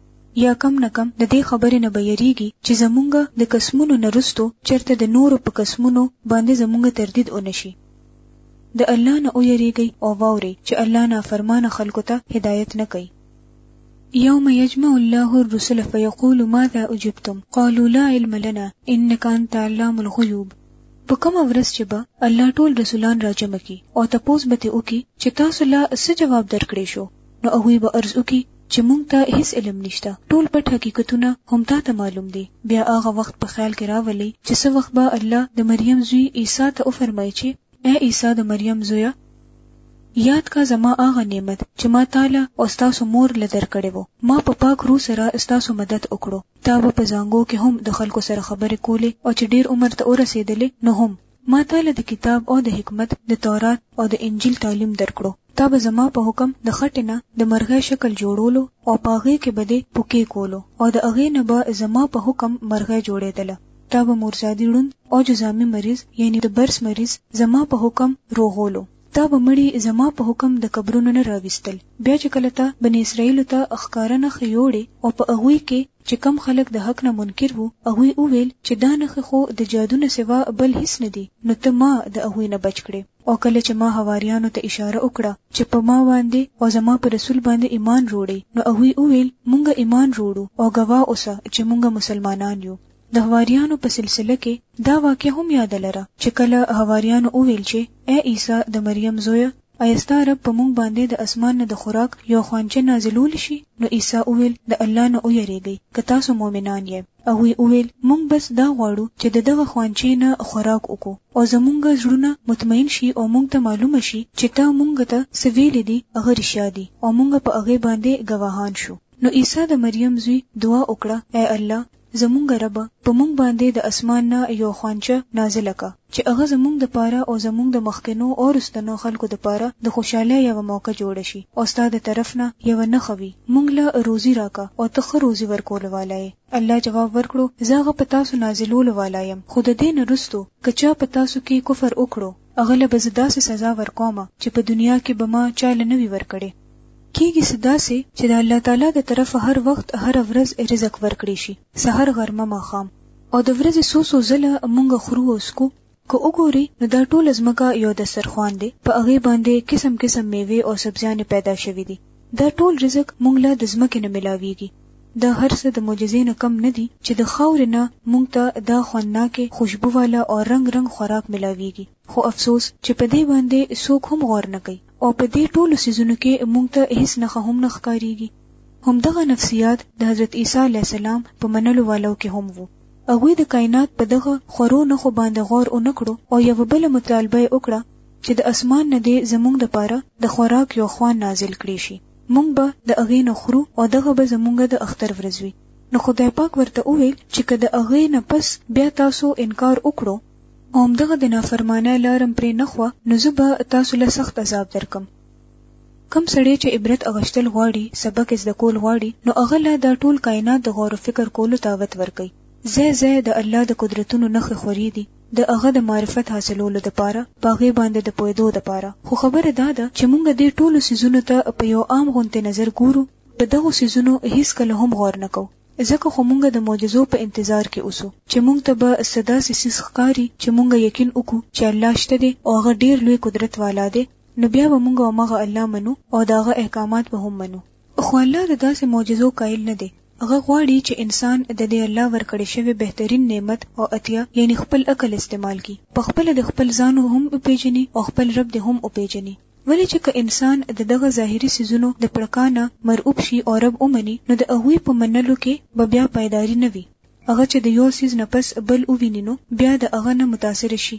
یا کم نه کم د دې خبرې نه به یریږي چې زمونږ د قسمونو نه رستو چرته د نورو په قسمونو باندې زمونږ تردید و نه شي. د الله نه ویریږئ او واورئ چې الله نافرمانه خلکو ته هدایت نه کوي. یوم یجمع الله الرسل فیقول ماذا اجبتم قالوا لا علم لنا انک انت علام الغیوب په کومه ورځ چې به الله ټول رسولان راجمع کړي او تپوس به ترې وکړي چې تاسو لا څه جواب درکړی شو؟ نو هغوی به عرض وکړي چې مونږ ته هیڅ علم نشته ټول پټ حقیقتونه هم تا ته معلوم دي بیا هغه وخت په خیال کې راولي چې څه وخت به الله د مریم زوی عیسی ته وفرمایي چې اے عیسی د مریم زویه یاد کا زما هغه نعمت چې ما تعالی او تاسو مور له درکړې وو ما په پاک روح سره تاسو مدد وکړو تا به په ځانګو کې هم د خلکو سره خبرې کولې او چې ډیر عمر ته ورسېدلې نو هم ما تا له د کتاب او د حکمت، د تورات او د انجیل تعلیم درکړو، تا به زما په حکم د خټې نه د مرغۍ شکل جوړولو او په هغې کې به دې پوکې کولو او د هغې نه به زما په حکم مرغۍ جوړېدله، تا به مورزادي ړوند او جذامي مریض یعنې د برس مریض زما په حکم روغولو. تا به مړي زما په حکم د قبرونو نه راویستل بیا چې کله ته بنی اسرائیلو ته ښکاره نښې یوړې او په هغوی کې چې کم خلک د حق نه منکر وو هغوی وویل چې دا نښې خو د جادو نه سوا بل هیڅ نه دي نو ته ما د هغوی نه بچ کړې او کله چې ما حواریانو ته اشاره وکړه چې په ما باندې او زما په رسول باندې ایمان روړي نو هغوی وویل مونږه ایمان روړو او ګواه اوسه چې مونږه مسلمانان یو د حواریانو په سلسله کې دا واقع هم یاد لره چې کله حواریانو وویل چې اے عیسی د مریم زوی ایستا رب په مونږ باندې د اسمان نه د خوراک یو خوانچه نازلول شي نو عیسی وویل د الله نه ویریږئ که تاسو مؤمنان یې او وی وویل مونږ بس دا غواړو چې د دغه خوانچې نه خوراک وکړو او زمونږ زړونه مطمئن شي او مونږ ته معلومه شي چې تا مونږ ته سویل دي هغه رښتیا دي او مونږ په هغه باندې گواهان شو نو عیسی د مریم زوی دعا وکړه اے الله زمونږ ربه! په مونږ باندې د اسمان نه يو خوانچه نازله که، چې هغه زمونږ د پاره او زمونږ د مخکنو او رستنو خلکو د پاره د خوشحالۍ يوه موقع جوړه شي او ستا د طرف نه يوه نښه وي، مونږ له روزي راکه او ته ښه روزي ورکولو والا يې. الله جواب ورکړو، زه هغه په تاسو نازلولو والا يم، خو د دې نه رستو که چا په تاسو کې کفر وکړو، هغه له به زه داسې سزا ورکوم چې په دنیا کې به ما چا له نه وي ورکړې. کېږي څه داسې چې د الله تعالی د طرفه هر وخت هره ورځ رزق ورکړې شي، سحر غرمه ماښام، او د ورځې څو څو ځله مونږ خورو او څکو، که وګوري نو دا ټوله ځمکه یو دسترخوان دی، په هغې باندې قسم قسم مېوې او سبزیانې پیدا شوې دي. دا ټول رزق مونږ له د ځمکې نه ملاویږي دا هر څه د معجزې نه کم نه دي چې د خاورې نه مونږ ته دا خوندناکې خوشبو والا او رنګ رنګ خوراک ملاویږي خو افسوس چې په دې باندې څوک هم غور نه کوي او په دې ټولو سیزونو کې مونږ ته هیڅ نخه هم نه ښکاریږي همدغه نفسیات د حضرت عیسی علی السلام په منلو والو کې هم وو هغوی د کائنات په دغه خورو نخو باندې غور ونکړو او یو بل مطالبه وکړه چې د اسمان نه دې زموږ دپاره د خوراک یو خوان نازل کړې شي، موږ به د هغې نه خورو او دغه به زموږ د اختر ورځ وي. نو خدای پاک ورته وویل چې که د هغې نه پس بیا تاسو انکار وکړو، او همدغه د نافرمانۍ لار هم پرې نه خوا، نو زه به تاسو له سخت عذاب درکم. کوم سړی چې عبرت اغشتل غواړي، سبق یې زده کول غواړي، نو هغه له دا ټول کاینات د غور و فکر کولو تعوت ورکوي. ځای ځای د الله د قدرتونو نښې خورې دي. د هغه د معرفت حاصلولو د پاره، په هغې باندې د پوهېدو د پاره، خو خبره دا ده چې مونږ دې ټولو څیزونو ته په یو عام غونتې نظر ګورو، په دغو څیزونو هیڅ کله هم غور نه کوو، ځکه خو مونږ د معجزو په انتظار کې اوسو، چې مونږ ته به څه داسې څیز ښکاري چې مونږ یقین وکړو چې الله شته دی او هغه ډېر لوی قدرت والا دی، نو بیا به مونږ هماغه الله منو او د هغه احکامات به هم منو. خو الله د داسې معجزو قایل نه دی. هغه غواړي چې انسان د دې الله ورکړی شوی بهترین نعمت او عطیه یعنی خپل عقل استعمال کړي، په خپله دې خپل ځان هم وپېژني او خپل رب دې هم وپېژني. ولې چې که انسان د دغه ظاهري څیزونو د پړکا نه مرعوب شي او رب ومني نو د هغوی په منلو کې به بیا پایداري نه وي. هغه چې د یو سیز نه پس بل وویني نو بیا د هغه نه متاثر شي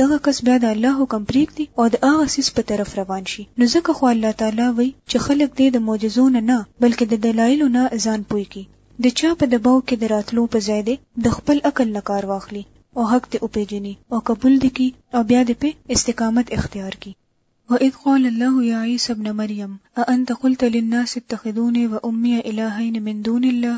دغه کس بیا د الله حکم پریږدي او د هغه سیس په طرف روان شي نو ځکه خو الله تعالی وایي چې خلک دې د معجزو نه نه بلکې د دلایلو نه ځان پوي کی د چا په دباو کې د راتلو په ځای دی د خپل عقل نه کار واخلي او حق ته وپیژني او قبول دي کی او بیا دې په استقامت اختیار کی وإذ قال الله يا عيسى ابن مريم أأنت قلت للناس اتخذوني وأمي إلهين من دون الله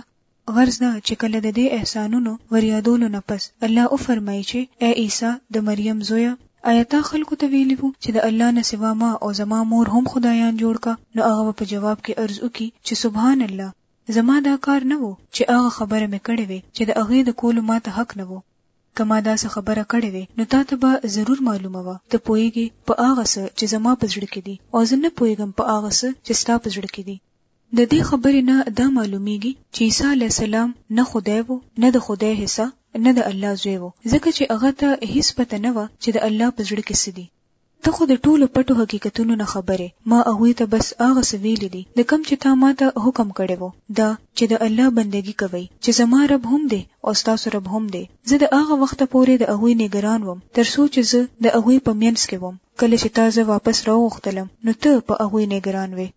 غرض دا چې کله د دې احسانونو وریادولو نه پس الله او فرمایي چې اے عیسی د مریم زویه آیا تا خلکو ته ویلی وو چې د الله نه سوا ما او زما مور هم خدایان جوړ کا نو هغه په جواب کې عرض وکي چې سبحان الله زما دا کار نه وو چې هغه خبره مې کړې وي چې د هغه د کولو ما ته حق نه وو کما دا څه خبره کړې وي نو تا ته به ضرور معلومه وه ته پوهیږي په هغه څه چې زما په زړه کې دي او زه نه پوهیږم په هغه څه چې ستا په زړه کې دي د دې خبرې نه دا معلومیږي چې عیسی علیه السلام نه خدای وو، نه د خدای حصه، نه د الله زوی وو، ځکه چې هغه ته هیڅ پته نه وه چې د الله په زړه کې څه دي. ته خو د ټولو پټو حقیقتونو نه خبر یې، ما هغوی ته بس هغه څه ویلي دي د کوم چې تا ما ته حکم کړی وو، دا چې د الله بندګي کوئ چې زما رب هم دی او ستاسو رب هم دی. زه د هغه وخته پورې د هغوی نګران وم تر څو چې زه د هغوی په مینځ کې وم، کله چې تا زه واپس راوغوښتلم نو ته په هغوی نګران وې.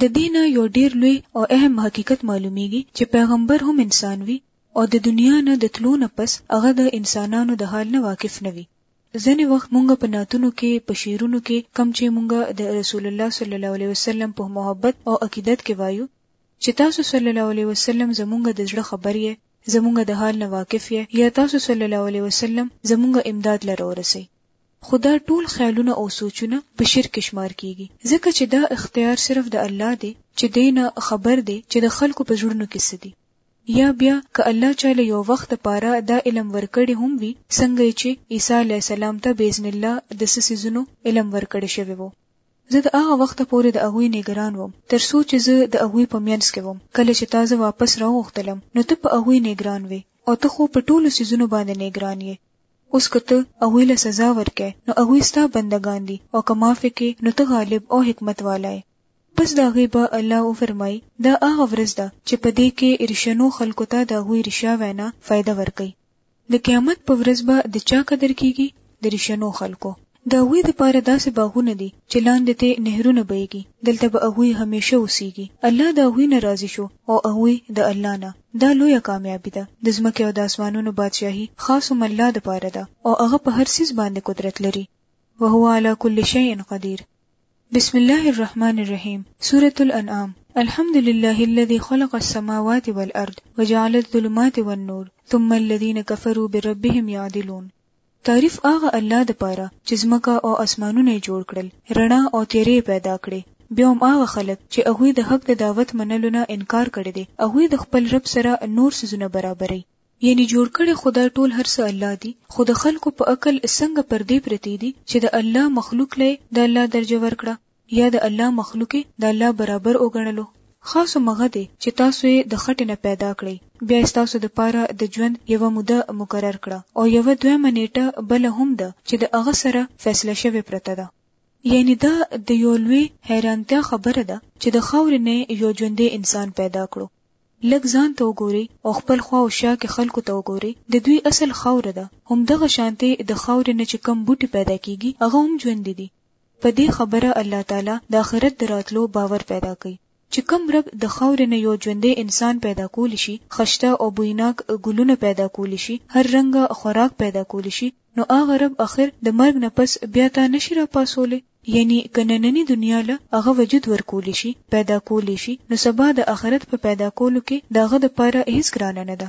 د دې نه یو ډیر لوی او اهم حقیقت معلومیږي چې پیغمبر هم انسان وي او د دنیا نه د تلو نه پس هغه د انسانانو د حال نه واقف نه وي ځنې وخت مونږ په ناتونو کې په شیرونو کې کم چې مونږ د رسول الله صلی الله علیه وسلم په محبت او عقیدت کې وایو چې تاسو صلی الله علیه وسلم زمونږ د زړه خبر یې زمونږ د حال نه واقف یې یا تاسو صلی الله علیه وسلم زمونږ امداد لره ورسي خو دا ټول خیالونه او سوچونه په شرک کې شمار کیږي ځکه چې دا اختیار صرف د الله دی چې دینه خبر دی چې د خلکو په زړونو کې څه دي یا بیا که الله چاله یو وخت لپاره دا علم ورکړي هم وي څنګه چې عیسی علی السلام ته باذن الله د سسیزونو علم ورکړي شوی وو زه د هغه وخت پورې د هغوی نگران وم تر څو چې زه د هغوی په مینس کې وم کله چې تازه واپس راوغتلم نو ته په هغوی نگران وې او ته خو په ټولو سیزونو باندې نگران یې اوس که ته هغوی له سزا ورکې نو هغوی ستا بندګان دي او که معافې کې نو ته غالب او حکمت والا یې. پس د هغې به الله وفرمايي، دا هغه ورځ ده چې په دې کې رښينو خلکو ته د هغوی رښيا وينا فايده ورکوي. د قيامت په ورځ به د چا قدر کېږي؟ د رښينو خلکو. د هغوی دپاره داسې باغونه دي چې لاندې ترې نهرونه بهېږي، دلته به هغوی همېشه اوسېږي، الله د هغوی نه راضي شو او هغوی د الله نه. دا لویه کامیابي ده. د ځمکې او د اسمانونو بادشاهي خاص هم الله دپاره ده او هغه په هر څیز باندې قدرت لري. وهو علی کل شیء قدیر. بسم الله الرحمن الرحیم، سورة الانعام، الحمد لله الذی خلق السماوات والارض وجعل الظلمات والنور ثم الذین کفروا بربهم یعدلون. تعریف هغه الله دپاره چې ځمکه او اسمانونه یې جوړ کړل، رڼا او تیرې یې پیدا کړې. بیا هم هغه خلک چې هغوی د حق د دعوت منلو نه انکار کړی دی، هغوی د خپل رب سره نور څیزونه برابروي. یعنې جوړ کړي خو دا ټول هر څه الله دي، خو د خلکو په عقل څنګه پردې پرتې دي چې د الله مخلوق له یې د الله درجه ورکړه؟ یا د الله مخلوق یې د الله برابر وګڼلو؟ خاص مغه دی چې تاسو یې د خټې نه پیدا کړئ، بیا یې ستاسو دپاره د ژوند یوه موده مقرر کړه او یوه دویمه نېټه بله هم ده چې د هغه سره فیصله شوې پرته ده. یعنې دا د یو لوی حیرانتیا خبره ده چې د خاورې نه یې یو ژوندی انسان پیدا کړو. لږ ځان ته وګورئ او خپل خوا او شا کې خلکو ته وګورئ، د دوی اصل خاوره ده، همدغه شانتې د خاورې نه چې کوم بوټي پیدا کېږي هغه هم ژوندي دي. په دې خبره الله تعالی د آخرت د راتلو باور پیدا کوي. چې کوم رب د خاورې نه یو ژوندی انسان پیدا کولی شي، خشته او بویناک ګلونه پیدا کولی شي، هر رنګه خوراک پیدا کولی شي، نو هغه رب آخر د مرګ نه پس بیا تا نه شي راپاڅولی؟ یعنی که نننی دنیا له هغه وجود ورکولی شي، پیدا کولی شي، نو سبا د آخرت په پیدا کولو کې د هغه دپاره هیڅ ګرانه نه ده.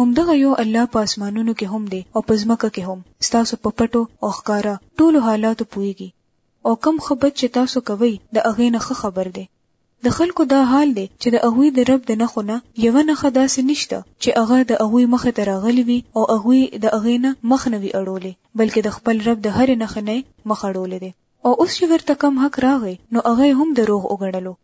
همدغه یو الله په اسمانونو کې هم دی او په ځمکه کې هم ستاسو په پټو او ښکاره ټولو حالاتو پوهیږي او کم خبرت چې تاسو کوئ د هغې نه ښه خبر دی د خلکو دا حال دی چې د هغوی د رب د نښو نه یوه نښه داسې نشته چې هغه د هغوی مخې ته راغلي وي او هغوی د هغې نه مخ نه وي اړولی بلکې د خپل رب د هرې نښې نه مخ اړولی دی او اوس چې ورته کم حق راغی نو هغه هم دروغ وګڼلو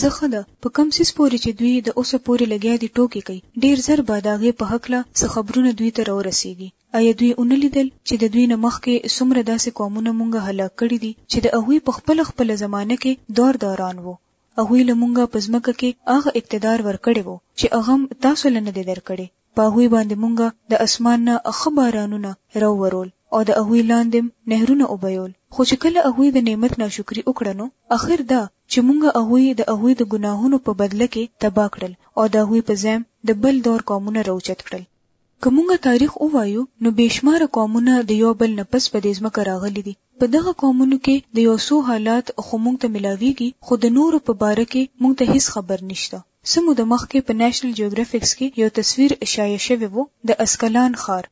زه ښه ده په کم سیس پورې چې دوی د اوسه پورې لګیا دي ټوکې کوي ډیر زر به د هغې په هکله څه خبرونه دوی ته راورسیږي ایا دوی ونه لیدل چې د دوی نه مخکې څومره داسې قومونه مونږه هلاک کړي دي چې د هغوی په خپله خپله زمانه کې دور دوران وو هغوی له مونږه په ځمکه کې هغه اقتدار ورکړی وو چې هغه هم تاسو له نه دی درکړی په هغوی باندې مونږه د اسمان نه ښه بارانونه راوورول او د هغوی لاندې نهرونه وبهول، خو چې کله هغوی د نعمت ناشکري وکړه نو اخر دا چې مونږه هغوی د هغوی د ګناهونو په بدله کې تباه کړل او د هغوی په ځایم د بل دور قومونه راوچت کړل. که مونږه تاریخ ووایو نو بې شماره قومونه د یو بل نه پس په دې ځمکه راغلي دي، په دغه قومونو کې د یو څو حالات خو مونږ ته ملاویږي خو د نورو په باره کې مونږ ته هیڅ خبر نشته. څه موده مخکې په نېشنل جیوګرافیکس کې یو تصویر شایع شوی وو د اسکلان ښار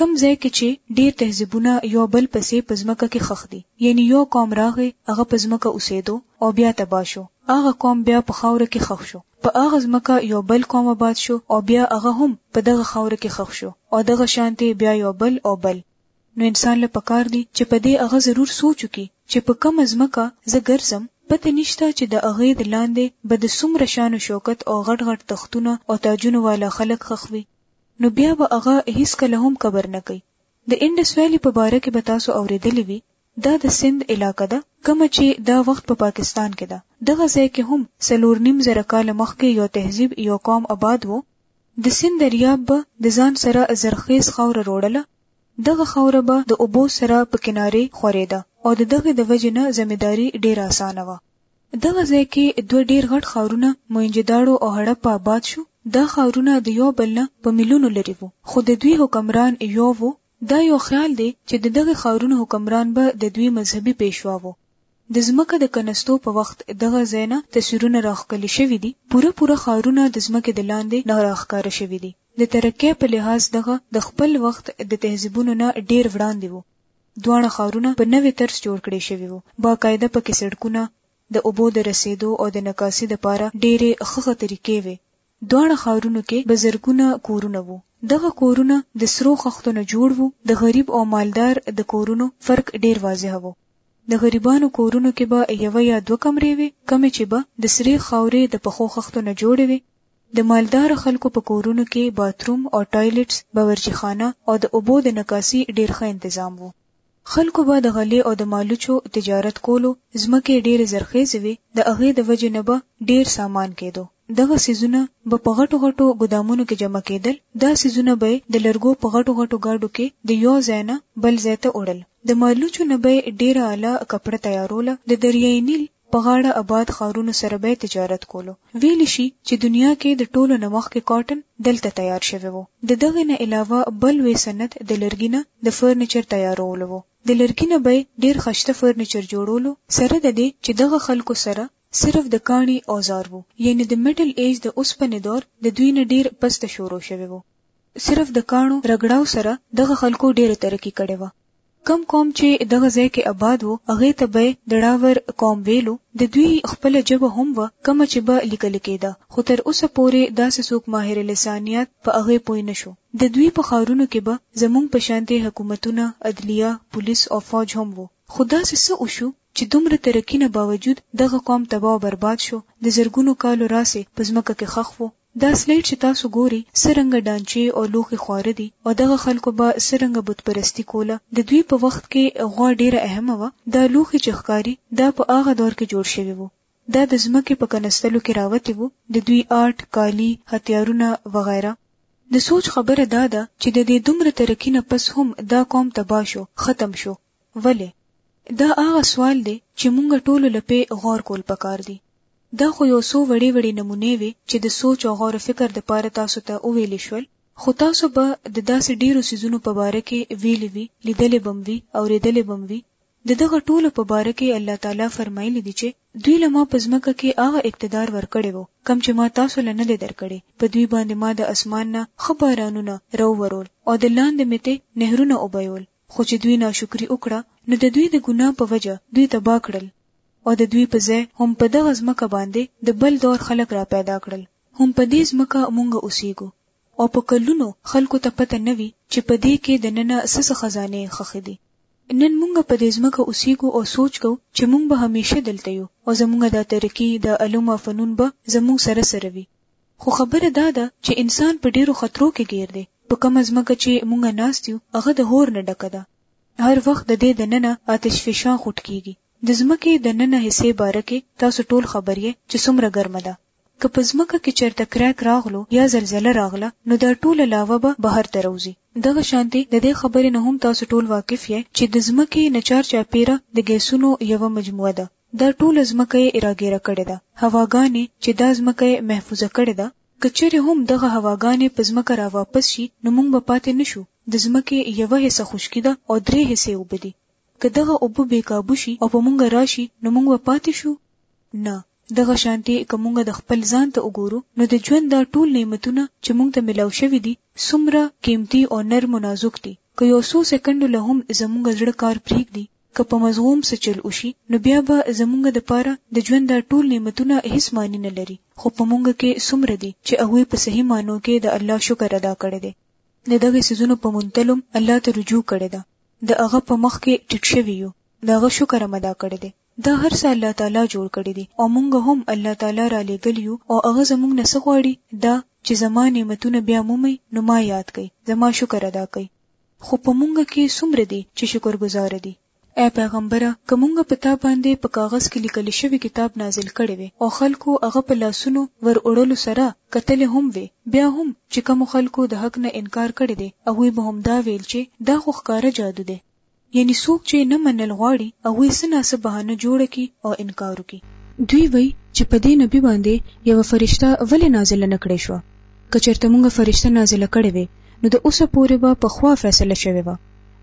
کم ځای کې چې ډیر تهذیبونه یو بل پسې په ځمکه کې خښ دي یعنی یو قوم راغی هغه په ځمکه اوسېدو او بیا تباه شو هغه قوم بیا په خاوره کې خښ شو په هغه ځمکه یو بل قوم آباد شو او بیا هغه هم په دغه خاوره کې خښ شو او دغه شانتې بیا یو بل او بل نو انسان له پکار دی چې په دې هغه ضرور سوچ وکړي چې په کوم ځمکه زه ګرځم پته نشته چې د هغې د لاندې به د څومره شان و شوکت او غټ غټ تختونه او تاجونو والا خلک ښخ وي نو بیا به هغه هیڅکله هم قبر نه کوي د انډس ویلي په باره کې به تاسو اورېدلي وي دا د سند علاقه ده کومه چې دا وخت په پا پاکستان کې ده دغه ځای کې هم څلور نیم زره کاله مخکې یو تهذیب یو قوم آباد وو د سند دریاب به د ځان سره زرخیز خاوره روړله دغه خاوره به د اوبو سره په کنارې خورېده او د دغه د وجې نه زمیداری ډېره اسانه وه. دغه ځای کې دوه ډېر غټ ښارونه موینجداړو او هړپه اباد شو، دا ښارونه د یو بل نه په میلونو لرې وو، خو د دوی حکمران یو و، دا یو خیال دی چې د دغه ښارونو حکمران به د دوی مذهبي پیشوا و. د ځمکه د کنستو په وخت دغه ځای نه تصویرونه راښکلي شوي دي، پوره پوره ښارونه د ځمکې د لاندې نه راښکاره شوي دي. د ترقۍ په لحاظ دغه د خپل وخت د تهذیبونو نه ډیر وړاندې وو. دواړه ښارونه په نوې طرز جوړ کړی شوي وو. با قاعده په کې سړکونه، د اوبو د رسیدو او د نکاسی د پاره ډیرې ښخه طریقې وې. دواړه ښارونو کې به زرګونه کورونه وو. دغه کورونه د سرو خښتو نه جوړ وو. د غریب او مالدار د کورونو فرق ډیر واضح وو. د غریبانو کورونو کې به یوه یا دوه کمرې وې، کومې چې به د سرې خاورې د پخو خښتو نه جوړې وې. د مالدارو خلکو په کورونو کې باثروم او ټایلټس، باورچي خانه او د اوبو د نکاسي ډېر ښه انتظام وو. خلکو به د غلې او د مالوچو تجارت کولو، ځمکې یې ډېرې زرخېزې وې، د هغې د وجې نه به ډېر سامان کېدو، دغه څیزونه به په غټو غټو ګودامونو کې جمع کېدل، دا څیزونه به یې د لرګو په غټو غټو ګاډو کې د یو ځای نه بل ځای ته وړل، د مالوچو نه به یې ډېره اعلی کپړه تیاروله، د دریای نیل. په غاړه اباد ښارونو سره به یې تجارت کولو. ویلی شي چې دنیا کې د ټولو نه مخکې کاټن دلته تیار شوی و. د دغې نه علاوه بل وې صنعت د لرګي نه د فرنیچر تیارولو و. د لرګي نه به یې ډېر خشته فرنیچر جوړولو سره د دې چې دغه خلکو سره صرف د کاڼي اوزار وو. یعنې د مډل ایج د اوسپنې دور د دوی نه ډېر پسته شروع شوی و. صرف د کاڼو رګړاو سره دغه خلکو ډېره ترقي کړې وه. کوم قوم چې دغه ځای کې آباد وو هغه ته به دړاور قوم ویلو د دوی خپل جبه هم و کوم چې به لیکل کېده خو تر اوسه پورې داسې څوک ماهر لسانیات په هغه پوی نشو د دوی په خارونو کې به زمونږ په شانتي حکومتونه عدلیه پولیس او فوج هم وو خو داسې څه وشو چې دومره ترقی نه باوجود دغه قوم تباه او برباد شو د زرګونو کالو راسې په ځمکه کې خخ وو دا سلایډ چې تاسو ګورئ څه رنګه ډانچې او لوښي خواره دي او دغه خلکو به څه رنګه بت پرستي کوله، د دوی په وخت کې غوا ډېره اهمه وه، دا لوښي چې ښکاري دا په هغه دور کې جوړ شوي وو، دا د ځمکې په کنستلو کې راوتي وو، د دوی آرټ، کالي، هتیارونه وغیره. د سوچ خبره دا ده چې د دې دومره ترقي نه پس هم دا قوم تباه شو، ختم شو، ولی دا هغه سوال دی چې مونږ ټولو لپې غور کول پکار دی دا خو یو څو وړې وړې نمونه وي چې د سوچ او غور فکر د پاره تاسو ته او ویل شول خو تاسو به د داسې ډیرو سيزونو په باره کې ویلي وي لیدلې بم وي او ریدلې بم وي د دغه ټولو په باره کې الله تعالی فرمایلی دی چې دوی له ما په ځمکه کې هغه اقتدار ورکړی وو کم چې ما تاسو له نه دی درکړی په دوی باندې ما د اسمان نه خبرانونه رو ورول او د لاندې مته نهرونه وبیول خو چې دوی ناشکري وکړه نو د دوی د ګناه په وجه دوی تباه کړل او د دوی په ځای هم په دغه ځمکه باندې د بل دور خلک را پیدا کړل هم په دې ځمکه مونږ اوسیږو او په کلونو خلکو ته پته نه وي چې په دې کې د ننه څه خزانې خخې دي نن مونږ په دې ځمکه اوسیږو او سوچ کو چې مونږ به همیشه دلته یو او زمونږ دا ترقی د علوم او فنون به زمونږ سره سره وي خو خبره دا ده چې انسان په ډېرو خطرو کې ګیر دی. په کومه ځمکه چې موږ ناست یو، هغه د هور نه ډکه ده. هر وخت د دې دننه آتشفشان خوټ کېږي. د ځمکې د ننه حصې باره کې تاسو ټول خبر یئ چې څومره ګرمه ده. که په ځمکه کې چېرته کرېک راغلو یا زلزله راغله، نو دا ټوله لاوا به بهر ته راوځي. دغه شانتې د دې خبرې نه هم تاسو ټول واقف یئ چې د ځمکې نه چارچاپېره د ګیسونو یوه مجموعه ده. دا ټوله ځمکه یې اراګیره کړې ده، هواګانې چې دا ځمکه یې محفوظه کړې ده، که چېرې هم دغه هواګانې په ځمکه راواپس شي نو موږ به پاتې نه شو، د ځمکې یوه حصه خشکي ده او درې حصې اوبه دي، که دغه اوبه بې کابو شي او په موږ راشي نو موږ به پاتې شو؟ نه، دغه شانتې که موږ د خپل ځان ته وګورو نو د ژوند دا ټول نعمتونه چې موږ ته ملاو شوي دي څومره قیمتي او نرم و نازک دي، که یو څو سکنډو له هم زموږ زړه کار پرېږدي، که په مزغوم څه چل وشي نو بیا به زمونږ د پاره د ژوند دا ټول نعمتونه هیڅ معنی نه لري خو په مونږ کې څومره دي چې هغوی په صحیح معنو کې د الله شکر ادا کړی دی د دغه څیزونو په منتلو هم الله ته رجوع کړې ده د هغه په مخ کې ټیټ شوي یو د هغه شکر هم ادا کړی دی دا هر څه الله تعالی جوړ کړی دي او مونږ هم الله تعالی را لېږل یو او هغه زمونږ نه څه غواړي دا چې زما نعمتونه بیا مومي نو ما یاد کړئ زما شکر ادا کړئ خو په مونږ کې څومره دي چې شکرګزار دي؟ اې پیغمبره! که مونږ په تا باندې په کاغذ کې لیکل شوی کتاب نازل کړی وی او خلکو هغه په لاسونو ور وړلو سره کتلی هم وی بیا هم چې کومو خلکو د حق نه انکار کړی دی هغوی به همدا ویل چې دا خو ښکاره جادو دی. یعنی څوک چې نه منل غواړي هغوی څه ناڅه بهانه جوړه کړي او انکار وکړي. دوی وایي چې په دې نبي باندې یوه فرشته ولې نازله نه کړې شوه؟ که چېرته موږ فرشته نازله کړې وی نو د اوسه پورې به په خوا فیصله شوې وه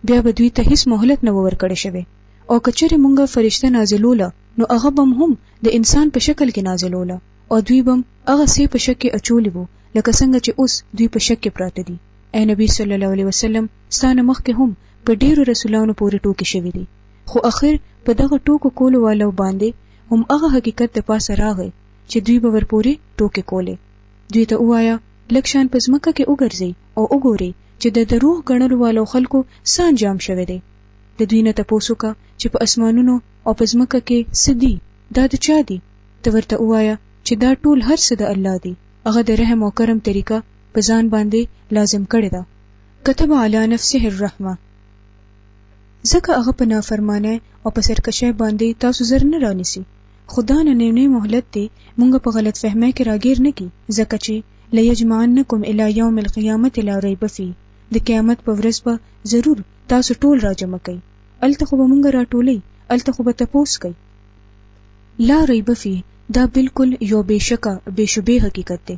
بیا به دوی ته هیڅ مهلت نه و ورکړې شوې او که چېرې موږ فرشته نازلوله نو هغه به هم د انسان په شکل کې نازلوله او دوی به هغه څه په شک کې اچولي وو لکه څنګه چې اوس دوی په شک کې پراته دي اے نبی صلی الله علیه وسلم ستانه مخکې هم په ډیرو رسولانو پورې ټوکې شوې دي خو اخر په دغه ټوکو کولو والو باندې هم هغه حقیقت د پاسه راغی چې دوی به ورپورې ټوکې کولې دوی ته وایا لکشان په ځمکه کې وګرځي او وګوري چې د دروغ غنلو والو خلکو څه انجام شوه دی د دوی نه تاسو کا چې په اسمانونو او په ځمکه کې سدي دا د چا دي ته ورته وایا چې دا ټول هر څه د الله دي هغه د رحم او کرم طریقه په ځان باندې لازم کړی ده کتب علی نفسه الرحمه ځکه هغه په نافرمانه او په سرکشه باندې تاسو زر نه رانیسی خدا نه نیونی مهلت دی مونږ په غلط فهمه کې راګیر نه کی ځکه چې لیجمعنکم الی یوم القیامت لا ریب فی د قیامت په ورځ به ضرور تاسو ټول راجم کئ الته خو به مونږ راټولې الته خو به تپوس کئ لا ریب فی دا بالکل یو بشکا بشبه حقیقت دی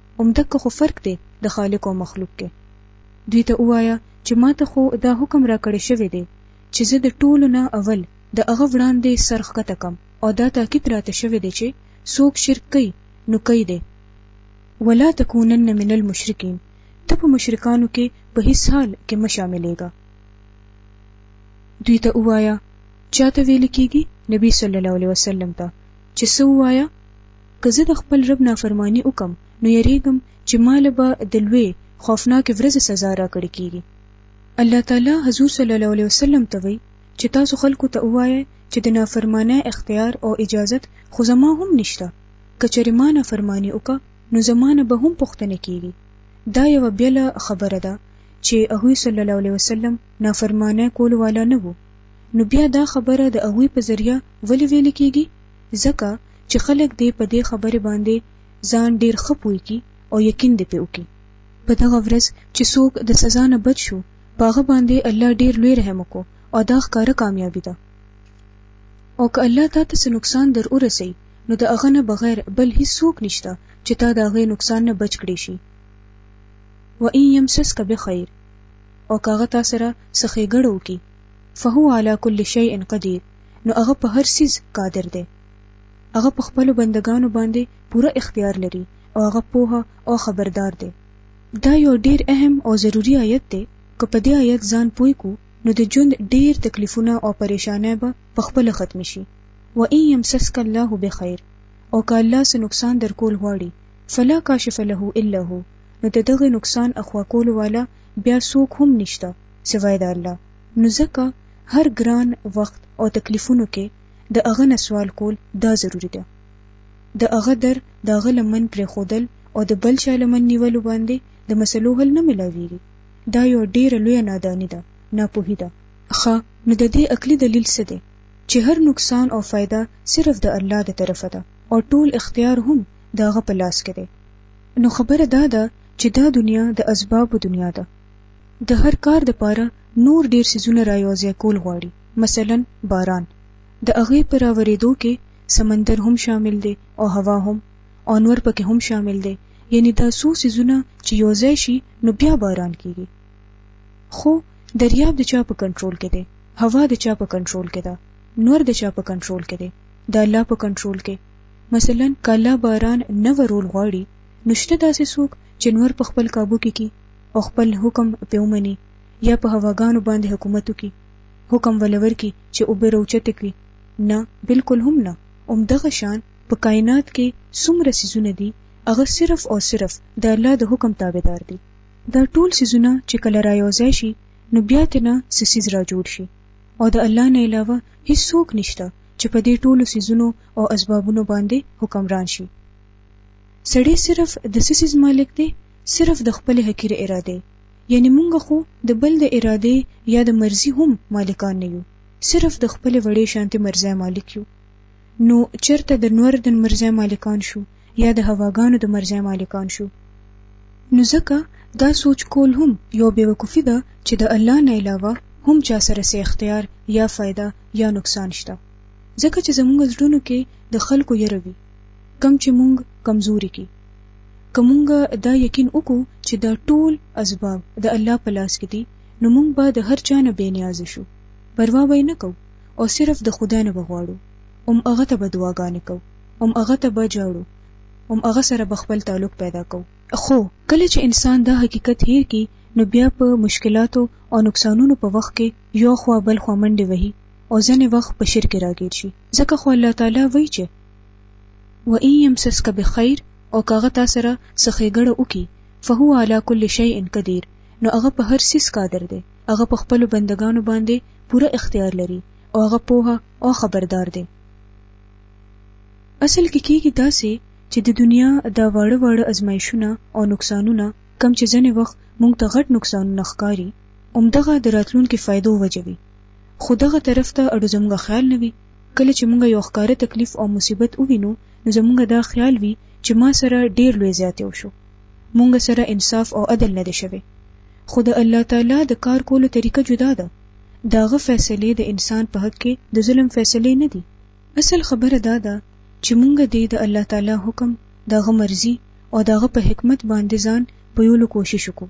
همدکه خو فرق دی د خالق او مخلوق کې دوی ته وایا چې ما ته خو دا حکم راکړی شوی دی چې زه د ټولو نه اول د هغه وړاندې سر ښکته کم او دا تاکید راته شوی دی چې څوک شرک کوي نو کوي دی ولا تکونن من المشرکین ته په مشرکانو کې په هیڅ حال کې مه شاملېږه دوی ته وایا چاته ویل کیږي نبی صلی الله علیه وسلم ته چې سو وایا که زه د خپل رب نافرماني وکم نو یریږم چې ما له به د لوی خوفناکې ورځې سزا راکړې کیږي الله تعالی حضور صلی الله علیه وسلم ته وی چې تاسو خلکو ته ووایئ چې د نافرمانۍ اختیار او اجازت خو زما هم نشته که چېرې ما نافرماني وکړه نو زما نه به هم پوښتنه کیږي دا یوه بیله خبره ده چې هغوی صلی الله علیه وسلم نافرمانه کولو والا نه وو نو بیا دا خبره د هغوی په ذریعه ولې ویل کیږي ځکه چې خلک دې په دې خبرې باندې ځان ډیر ښه پوه کی او یقین دې په وکړي په دغه ورځ چې څوک د سزا نه بچ شو په هغه باندې الله ډیر لوی رحم وکړو او دا ښکاره کامیابی ده او که الله تا ته څه نقصان در ورسي نو د هغه نه بغیر بل هیڅ څوک نشته چې تا د هغه نقصان نه بچ کړي شي و ان يمسسك بخير او کاغه تا سره سخې ګړو کی فهو على كل شيء قدير نو هغه په هر سیز قادر دی هغه په خپل بندگانو باندې پوره اختیار لري او هغه پوه او خبردار دی دا یو ډیر اهم او ضروری آیت دی که په دې آیت ځان پوی کو نو د ژوند ډیر تکلیفونه او پریشانه به په خپل ختم شي و ان يمسسك الله بخير او که الله سه نقصان در کول غواړي فلا کاشف له الا هو نو د دغه نقصان اخوا کول والا بیا څوک هم نشته سوای د الله نو ځکه هر ګران وخت او تکلیفونو کې د هغه نه سوال کول دا ضروری ده د هغه در د هغه لمن پرې خودل او د بل چا لمن نیولو باندې د مسلو حل نه ملاویږي دا یو ډیر لوی نادانی ده ناپوهی ده خا نو د دې عقلی دلیل څه دی چې هر نقصان او فائدہ صرف د الله د طرفه ده او ټول اختیار هم د هغه په لاس کې دی نو خبره دا ده چې دا دنیا د اسباب دنیا ده د هر کار د پاره نور ډیر سیزونه را یوځای کول غواړي مثلا باران د هغه پر راورېدو کې سمندر هم شامل دی او هوا هم او نور پکې هم شامل دی یعنی دا څو سیزونه چې یوځای شي نو بیا باران کیږي خو دریاب د چا په کنټرول کې دی هوا د چا په کنټرول کې ده نور د چا په کنټرول کې دی د الله په کنټرول کې مثلا کله باران نه ورول غواړي نشته داسې څوک چې نور په خپل کابو کې کی او خپل حکم په ومني یا په هواګانو باندې حکومت وکړي حکم ولور کی چې او به روچت کړي نه بالکل هم نه اوم دغه شان په کائنات کې څومره سيزونه دي هغه صرف او صرف د الله د حکم تابعدار دي دا ټول سيزونه چې کله را یوځای شي نو بیا تنه سسیز را جوړ شي او د الله نه علاوه هیڅوک نشته چې په دې ټولو سيزونو او اسبابونو باندې حکمران شي سړی صرف د څه څیز مالک دی صرف د خپل حقیره اراده یعنی مونږ خو د بل د اراده یا د مرزي هم مالکان نه یو صرف د خپل وړې شانتي مرزای مالک یو نو چرته د نور د مرزای مالکان شو یا د هواګانو د مرزای مالکان شو نو ځکه دا سوچ کول هم یو بیوقوفي ده چې د الله نه علاوه هم چا سره سه اختیار یا فایده یا نقصان شته ځکه چې زموږ زړونو کې د خلکو یره وي کم چې مونږ کمزوري کی که مونږ دا یقین وکړو چې دا ټول اسباب د الله په لاس کې دي نو مونږ به د هر چا نه بې نیاز شو پروا به نه کو او صرف د خدای نه بغواړو ام هغه ته به دعاګانې کو ام هغه ته به جاړو ام هغه سره به خپل تعلق پیدا کو خو کله چې انسان دا حقیقت هیر کی نو بیا په مشکلاتو او نقصانونو په وخت کې یو خوا بل خوا منډې وهي او ځنې وخت په شرک راګیر شي ځکه خو الله تعالی وایي چې و ان يمسسك بخير او کاغه تا سره سخېګړه وکي فهو على كل شيء قدير نو هغه په هر سیس قادر دی هغه په خپل بندگانو باندې پوره اختیار لري او هغه پوه او خبردار دی اصل کې کېږي داسې چې د دنیا دا واړه واړه ازمایښونه او نقصانونه کم چې ځنې وخت مونږ ته غټ نقصانونه ښکاري همدغه د راتلونکي فایدو وجوي خو دغه طرف ته اډو زموږ خیال نه وي کله چې موږ یو ښکاره تکلیف او مصیبت ووینو نو زموږ دا خیال وي چې ما سره ډیر لوی زیات وشو موږ سره انصاف او عدل نه دی شوی خو د الله تعالی د کار کولو طریقه جدا ده داغه فیصله د انسان په حق کې د ظلم فیصله نه دي اصل خبره دا ده چې موږ دې د الله تعالی حکم داغه مرزي او داغه په حکمت باندې ځان په یولو کوشش وکړو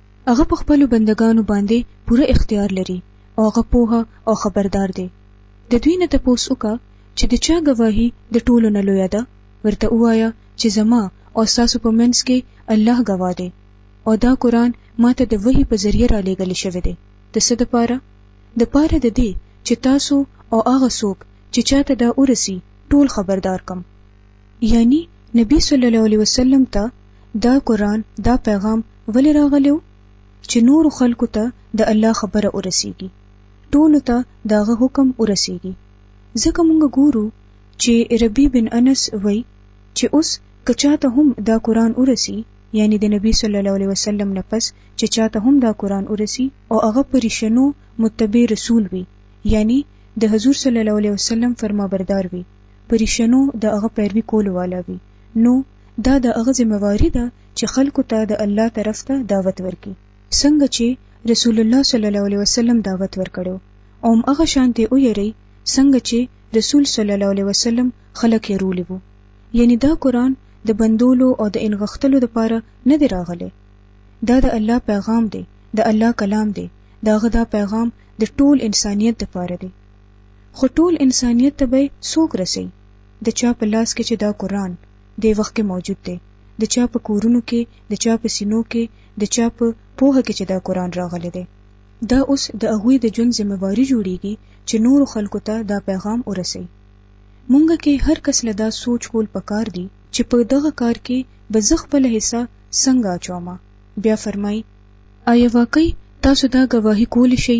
هغه په خپل بندگانو باندې پوره اختیار لري او هغه پوه او خبردار دی د دوی نه تپوس وکا چې د چا گواهی د ټولو نه لوی ده ورته وایا چې زما او تاسو په منځ کې الله گواه دی او دا قران ماته د وحی په ذریعہ را لېګل شوی دی د څه د پاره د پاره د دې چې تاسو او هغه څوک چې چاته دا ورسی ټول خبردار کم یعنی نبی صلی الله علیه وسلم ته دا قران دا پیغام ولې راغلو چې نور خلکو ته د الله خبره ورسیږي ټول ته داغه حکم ورسیږي ځکه مونږ ګورو چې ربی بن انس وای چې اوس کچاته هم دا قران ورسی یعنی د نبی صلی الله علیه وسلم نه پس چې چاته هم دا قران ورسی او هغه پرشنو متبع رسول وي یعنی د حضور صلی الله علیه وسلم فرمانبردار وي پریشنو د هغه پیروي کولو والا وي نو دا د هغه ذمہ واری ده چې خلکو ته د الله طرف ته دعوت ورکړي څنګه چې رسول الله صلی الله علیه وسلم دعوت ورکړو او هغه شانته او یری څنګه چې رسول صلی الله علیه وسلم خلک یې رولې وو یعنی دا قران د بندولو او د انغختلو لپاره نه دی راغلی دا د الله پیغام دی د الله کلام دی دا غدا پیغام د ټول انسانیت لپاره دی خو ټول انسانیت ته به څوک رسي د چا په لاس کې چې دا قرآن دې وخت کې موجود دی د چا په کورونو کې د چا په سینو کې د چا په پوه کې چې دا قرآن راغلی دی دا اوس د هغوی د ژوند ذمہواري جوړیږي چې نور خلکو ته دا پیغام ورسي مونږ کې هر کس له دا سوچ کول پکار دي چې په دغه کار کې به زه خپل حصہ څنګه اچوم بیا فرمای آیا واقعي تاسو دا ګواهی کول شي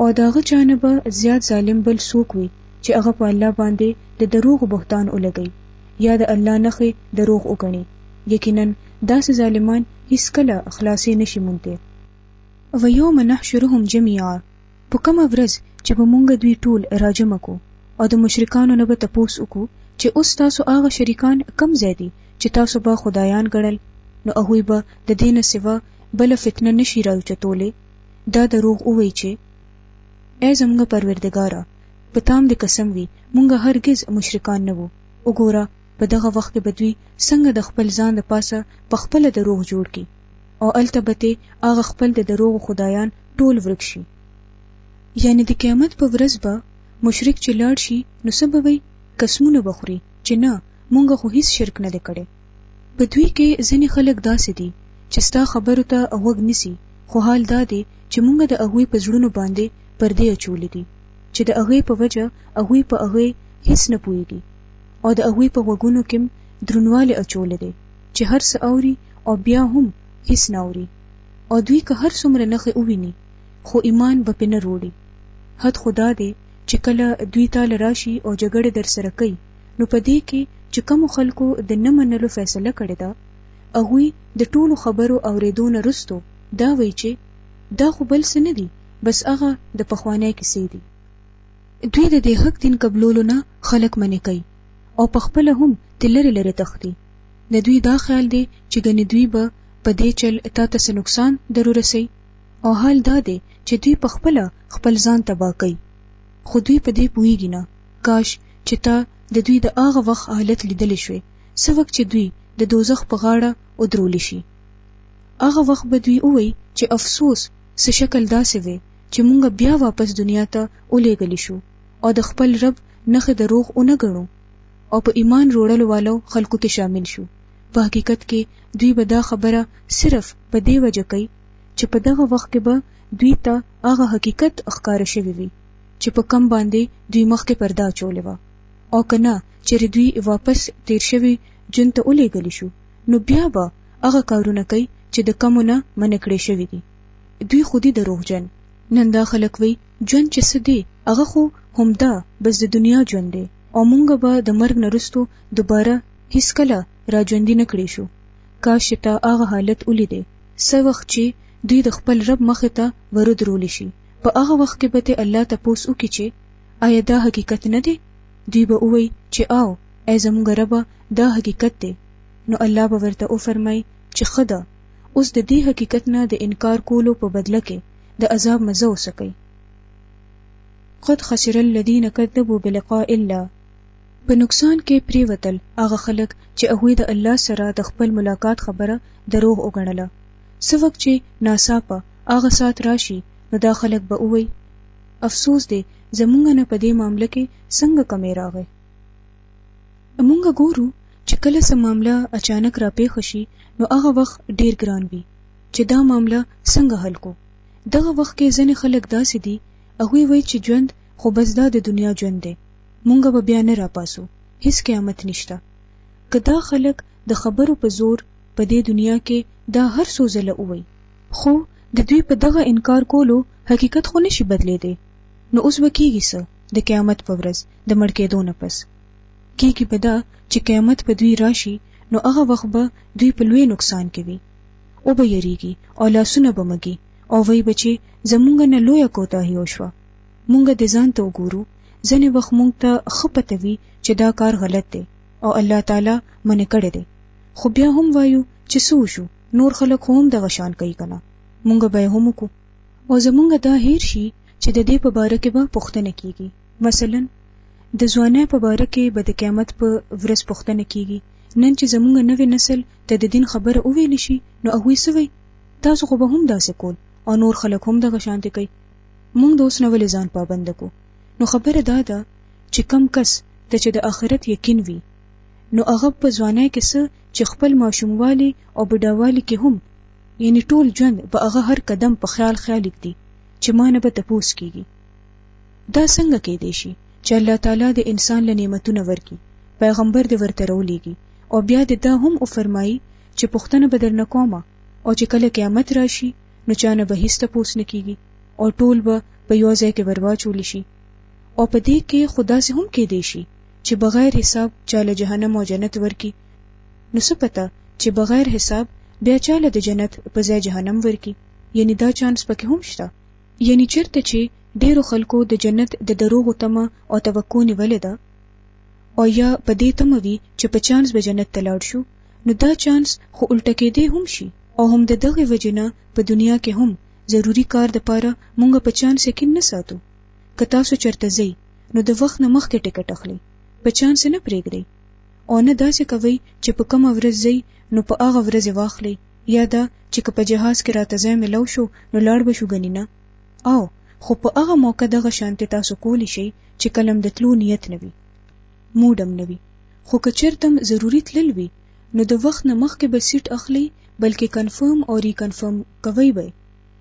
او د هغه چا نه به زیات ظالم بل څوک وي چې هغه په الله باندې د دروغو بهتان ولګوي یا د الله نښې دروغ وګڼي یقینا داسې ظالمان هیڅکله خلاصې نه شي موندی ویوم نحشرهم جمیعا په کومه ورځ چې به مونږ دوی ټول راجمع کو او د مشرکانو نه به تپوس وکړو چې اوس تاسو هغه شریکان کم ځای دي چې تاسو به خدایان ګڼل نو هغوی به د دې نه سوا بله فتنه نشي راوچتولی دا دروغ ووایي چې ای زموږ پروردګاره په تام دې قسم وي مونږ هرگز مشرکان نه وو وګوره په دغه وخت کې بدوی څنګه د خپل ځان د پاسه په خپل دروغ جوړ کی او التبته هغه خپل د دروغ خدایان ټول ورک شي یعنی د قیامت په ورځ به مشرک چې لاړ شي نو سببوي قسمونه بخوري چې نه مونږ خو هیڅ شرک نه دی کړی په دوی کې ځینې خلک داسې دي چې ستا خبرو ته غوږ نیسي خو حال دا دی چې موږ د هغوی په زړونو باندې پردې اچولې دي چې د هغې په وجه هغوی په هغې هیڅ نه پوهېږي او د هغوی په غوږونو کې درونوالی اچولی دی چې هر څه اوري او بیا هم هیڅ نه اوري او دوی که هر څومره نښې وویني خو ایمان به پې نه روړي حد خدا دی چې کله دوی تاله راشي او جګړه در سره کوي نو په دې کې چې کومو خلکو د نه منلو فیصله کړې ده هغوی د ټولو خبرو اورېدو نه وروسته دا وایي چې دا خو بل څه نه دي بس هغه د پخوانۍ کیسې دي دوی د دې حق دین قبلولو نه خلک منع کوي او په خپله هم د لرې لرې تښتي د دوی دا خیال دی چې ګنې دوی به په دې چل تا ته څه نقصان در ورسوي او حال دا دی چې دوی په خپله خپل ځان تباه کوي خو دوی په دې پوهیږي نه کاش چې تا د دوی د هغه وخت حالت لیدل شوی څه وخت چې دوی د دوزخ په غاړه ودرول شي هغه وخت به دوی ووایي چې افسوس څه شکل داسې وي چې مونږ بیا واپس دنیا ته ولېږل شو او د خپل رب نخې د روغ اونه غنو او په ایمان روړلو والو خلکو کې شامل شو په حقیقت کې دوی به دا خبره صرف په دی وجه کوي چې په دغه وخت کې به دوی ته هغه حقیقت ښکار شوی وي چې په کم باندې دوی مخکې پرده اچولې وه او که نه چېرې دوی واپس تیر شوي جون ته ولیږل شو نو بیا به هغه کارونه کوي چې د کمو نه منع کړی شوي دي دوی خو دي دروغجن نن دا خلک وي ژوند چې څه دی هغه خو همدا بس د دنیا ژوند دی او مونږ به د مرګ نه رستو دوباره هیڅ کله را ژوندي نه کړی شو کاش چې تا هغه حالت ولیدې څه وخت چې دوی د خپل رب مخ ته ورودرول شي په هغه وخت کې به ته الله تپوس وکړي چې آیا دا حقیقت نه دی دوی به ووایي چې او ای زموږ رب دا حقیقت دی نو الله به ورته او فرمایي چې خدا اوس د دې حقیقت نه د انکار کولو په بدله کې د عذاب مزه وسکي قد خسر الذين كذبوا بلقاء الله په نقصان کې پریوتل هغه خلک چې هغه د الله سره د خپل ملاقات خبره دروغ وګڼله څه وخت چې ناڅاپه هغه ساعت راشي نو دا خلک به ووایي افسوس دی زمونږ نه په دې معامله کې څنګه کمی راغی مونږ ګورو چې کله څه معامله اچانک را پیښ شي نو هغه وخت ډیر ګران وي چې دا معامله څنګه حل کو دغه وخت کې ځنې خلک داسې دي هغوی وایي چې ژوند خو بس دا د دنیا ژوند دی مونږ به بیا نه راپاسو هیڅ قیامت نشته که دا خلک د خبرو په زور په دې دنیا کې دا هر څو ځله ووي خو د دوی په دغه انکار کولو حقیقت خو نشي بدلیدي نو اوس به کیږي څه د قیامت په ورځ د مړ کېدو نه پس کیږي به دا چې قیامت په دوی راشي نو هغه وخت به دوی په لوی نقصان کې وي او به یریږي او لاسونه به مګي او وای بچي زمونږ نه لوی کوتاهي وشوه مونږ د ځان ته وګورو ځنې وخت مونږ ته خپته وي چې دا کار غلط دی او الله تعالی منې کړی دی خو بیا هم وایو چې سو شو نور خلک هم دغه شان کوي کنه مونږ به هم کو او زمونږ دا هیر شي چې د دې په باره کې به پښتنه کیږي مثلا د ځوانه په باره کې به د قیامت په ورځ پښتنه کیږي نن چې زمونږ نوې نسل ته د دین خبره وویل شي نو هغه سوي تاسو خو به هم داسې کول او نور خلک هم دغه شانتي کوي مونږ د اوس نوې ځان پابند کو نو خبره دا ده چې کم کس ته چې د آخرت یقین وي نو هغه په ځوانۍ کې څه چې خپل ماشوموالي او بډاوالي کې هم یعنی ټول ژوند په هغه هر قدم په خیال خیال کړي چې ما نه به تپوس کیږي دا څنګه کېدی شي چې الله تعالی د انسان له نعمتونه ورکي پیغمبر دې ورته راولېږي او بیا دې دا هم وفرمایي چې پښتنه به درنه کومه او چې کله قیامت راشي نو چانه به هیڅ تپوس نه کیږي او ټول به په یو ځای کې ورواچول شي او په دې کې خدا سي هم کې دی شي چې بغیر حساب چاله جهنم او جنت ورکی نو څه پته چې بغیر حساب بیا چاله د جنت په ځای جهنم ورکی یعنی دا چانس پکې هم شته یعنی چرته چې ډیرو خلکو د جنت د دروغ تمه او توقع نیولې ده او یا په دې تمه وي چې په چانس به جنت ته لاړ شو نو دا چانس خو الټه کېدې هم شي او هم د دغه وجنه په دنیا کې هم ضروری کار د پاره مونږ په چانس کې نه ساتو که تاسو چرته ځئ نو د وخت نه مخکې ټیکټ اخلئ په چانس نه پرېږدئ او نه داسې کوئ چې په کومه ورځ ځئ نو په هغه ورځ یې واخلئ یا دا چې که په جهاز کې راته ځای میلاو شو نو لاړ به شو ګنې نه او خو په هغه موقع دغه شانتې تاسو کولی شئ چې کلم د تلو نیت نه وي موډم نه وي خو که چرته ضروري تلل وي نو د وخت نه مخکې به سیټ اخلئ بلکې کنفرم او ریکنفرم کوئ به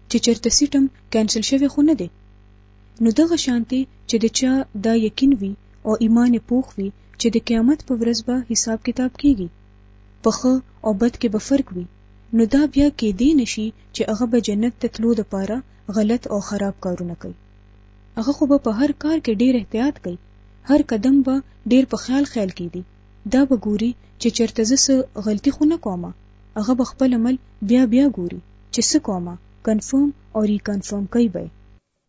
چې چرته سیټم کینسل شوی خو نه دی نو دغه شانتي چې د چا دا یقین وي او ایمان پوخ وي چې د قیامت په ورځ به حساب کتاب کیږي په خو او بد کې به فرق وي نو دا بیا کې دی نشي چې هغه به جنت ته تلو د پاره غلط او خراب کارونه کوي هغه خو به په هر کار کې ډیر احتیاط کوي هر قدم به ډیر په خیال خیال کې دي دا به ګوري چې چرته زه څه غلطي خو نه کومه هغه به خپل عمل بیا بیا ګوري چې څه کومه کنفرم او ریکنفرم کوي به